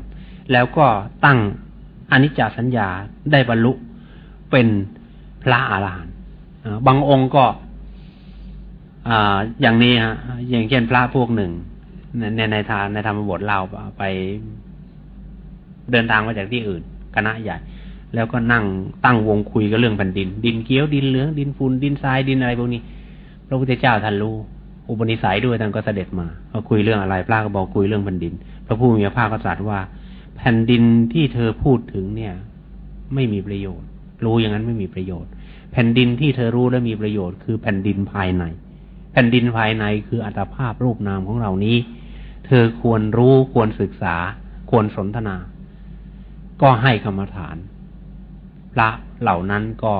แล้วก็ตั้งอนิจจสัญญาได้บรรลุเป็นพระอรหันต์บางองค์ก็ออย่างนี้ฮะอย่างเช่นพระพวกหนึ่งในในทานในธรรมบทเล่าไป เดินทางมาจากที่อื่น คณะใหญ่ แล้วก็นั่งตั้งวงคุยกันเรื่องแผ่นดิน ดินเกี้ยวดินเหลืองดินฟูนดินทรายดินอะไรพวกนี้พระพุทธเจ้าท่านรู้อุปนิสัยด้วยท่านก็เสด็จมาก็คุยเรื่องอะไรพระก็บอกคุยเรื่องแผ่นดิน พระผู้มีพระภาคก็ตรัสว่า แผ่นดินที่เธอพูดถึงเนี่ย ไม่มีประโยชน์ รู้อย่างนั้นไม่มีประโยชน์ แผ่นดินที่เธอรู้และมีประโยชน์คือแผ่นดินภายใน แผ่นดินภายในคืออัตภาพรูปนามของเรานี้ เธอควรรู้ควรศึกษา ควรสนทนา ก็ให้กรรมฐาน พระเหล่านั้นก็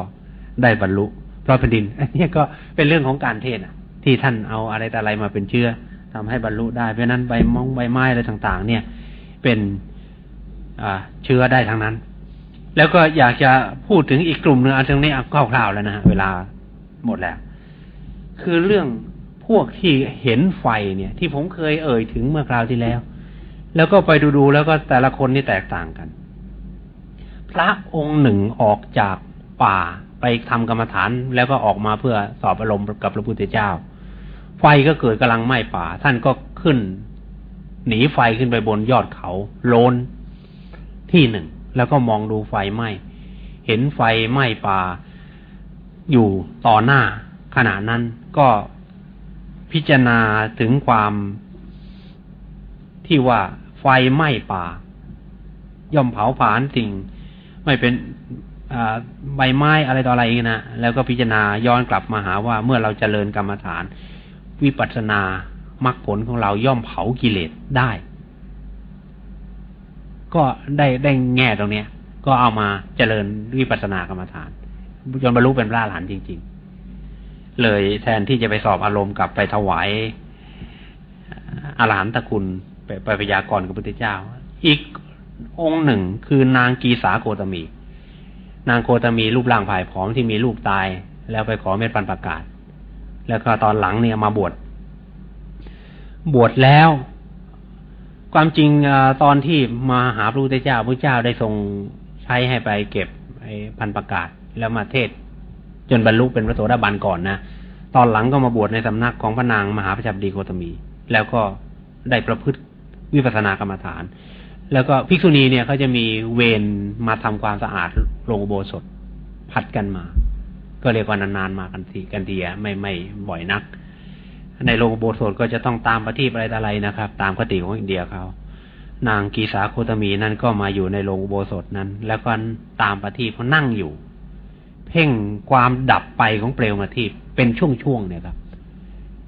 ได้บรรลุเพราะแผ่นดิน อันนี้ก็เป็นเรื่องของการเทศอะที่ท่านเอาอะไรแต่อะไรมาเป็นเชื่อทำให้บรรลุได้ เพราะนั้นใบมองใบไม้อะไรต่าง ๆ เนี่ย เป็นเชื้อได้ทั้งนั้น แล้วก็อยากจะพูดถึงอีกกลุ่มหนึ่งอันตรงนี้คร่าวๆแล้วนะเวลาหมดแล้ว คือเรื่องพวกที่เห็นไฟเนี่ย ที่ผมเคยเอ่ยถึงเมื่อคราวที่แล้ว แล้วก็ไปดูๆแล้วก็แต่ละคนนี่แตกต่างกัน พระองค์หนึ่งออกจากป่าไปทำกรรมฐานแล้วก็ออกมาเพื่อสอบอารมณ์กับพระพุทธเจ้า ไฟก็เกิดกำลังไหม้ป่า ท่านก็ขึ้น หนีไฟขึ้นไปบนยอดเขาโลนที่หนึ่งแล้วก็มองดูไฟไหม้เห็นไฟไหม้ป่า อยู่ต่อหน้าขณะนั้นก็พิจารณาถึงความที่ว่าไฟไหม้ป่า ย่อมเผาผลาญสิ่ง ไม่เป็นใบไม้อะไรต่ออะไรนะแล้วก็พิจารณาย้อนกลับมาหาว่าเมื่อเราจเจริญกรรมฐาน วิปัสสนามรรคผลของเราย่อมเผากิเลสได้ ก็ได้ได้แง่ตรงเนี้ย ก็เอามาเจริญวิปัสสนากรรมฐานจนบรรลุเป็นพระหลานจริง ๆ เลยแทนที่จะไปสอบอารมณ์กลับไปถวายอาหารตะคุณไปไปพยากรณ์กับพระพุทธเจ้า อีก องค์หนึ่งคือนางกีสาโกตมี นางโกตมีรูปร่างผายผอมที่มีลูกตาย แล้วไปขอเม็ดปันประกาศ แล้วก็ตอนหลังเนี่ยมาบวชบวชแล้ว ความจริงอตอนที่มาหาพระพุทธเจ้าพระเจ้าได้ทรงใช้ให้ไปเก็บไอ้พันประกาศแล้วมาเทศ จนบรรลุเป็นพระโสดาบันก่อนนะตอนหลังก็มาบวชในสำนักของพระนางมหาประชับดีโกตมี แล้วก็ได้ประพฤติวิปัสสนากรรมฐาน แล้วก็ภิกษุณีเนี่ยเขาจะมีเวรมาทำความสะอาดโรงโบสถผัดกันมา ก็เรียกว่านานๆมากันทีกันทีไม่ไม่บ่อยนัก ในโรงโบสถก็จะต้องตามปฏิบัติอะไรอะไรนะครับ ตามคติของอินเดียเขานางกีสาโคตมีนั่นก็มาอยู่ในโรงโบสถนั้น แล้วก็ตามปฏิบัติเขานั่งอยู่ เพ่งความดับไปของเปลวมาที่เป็นช่วงๆเนี่ยครับ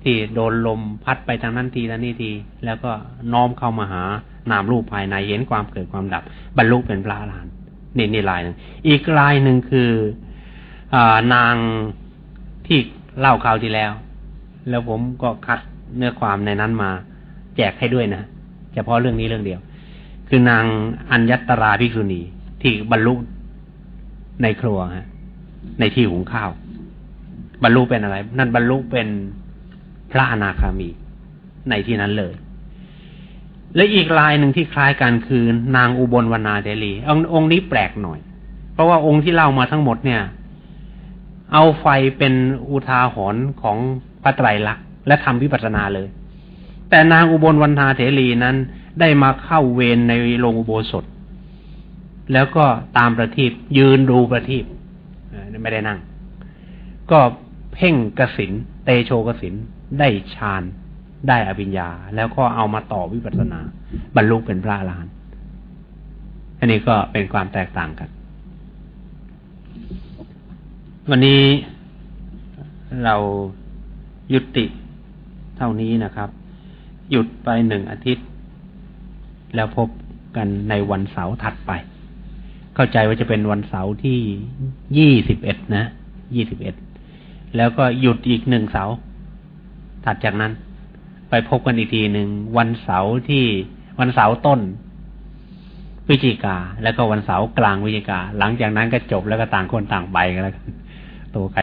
ที่โดนลมพัดไปทางนั้นทีทางนี้ที แล้วก็น้อมเข้ามาหา นามรูปภายในเห็นความเกิดความดับ บรรลุเป็นพระอรหันต์นี่นี่ลายหนึ่งอีกลายหนึ่งคืออนางที่เล่าคราวที่แล้ว แล้วผมก็คัดเนื้อความในนั้นมา แจกให้ด้วยนะเฉพาะเรื่องนี้เรื่องเดียว คือนางอัญญตราภิกษุณีที่บรรลุในครัวฮะ ในที่หุงข้าว บรรลุเป็นอะไร นั่นบรรลุเป็นพระอนาคามีในที่นั้นเลย และอีกลายหนึ่งที่คล้ายกันคือนางอุบลวนาเดลีององค์นี้แปลกหน่อย เพราะว่าองค์ที่เล่ามาทั้งหมดเนี่ย เอาไฟเป็นอุทาหรณ์ของพระไตรลักษณ์และทำวิปัสสนาเลย แต่นางอุบลวรรณาเถรีนั้นได้มาเข้าเวรในโรงอุโบสถ แล้วก็ตามประทีปยืนดูประทีปไม่ได้นั่ง ก็เพ่งกสินเตโชกสินได้ฌาน ได้อภิญญา แล้วก็เอามาต่อวิปัสสนา บรรลุเป็นพระอรหันต์อันนี้ก็เป็นความแตกต่างกัน วันนี้เรายุติเท่านี้นะครับ หยุดไปหนึ่งอาทิตย์ แล้วพบกันในวันเสาร์ถัดไป เข้าใจว่าจะเป็นวันเสาร์ที่ยี่สิบเอ็ดนะยี่สิบเอ็ดแล้วก็หยุดอีกหนึ่งเสาร์ถัดจากนั้น ไปพบกันอีกทีหนึ่งวันเสาร์ที่วันเสาร์ต้นวิจิกา แล้วก็วันเสาร์กลางวิจิกา หลังจากนั้นก็จบแล้วก็ต่างคนต่างไปกันแล้วตัวใคร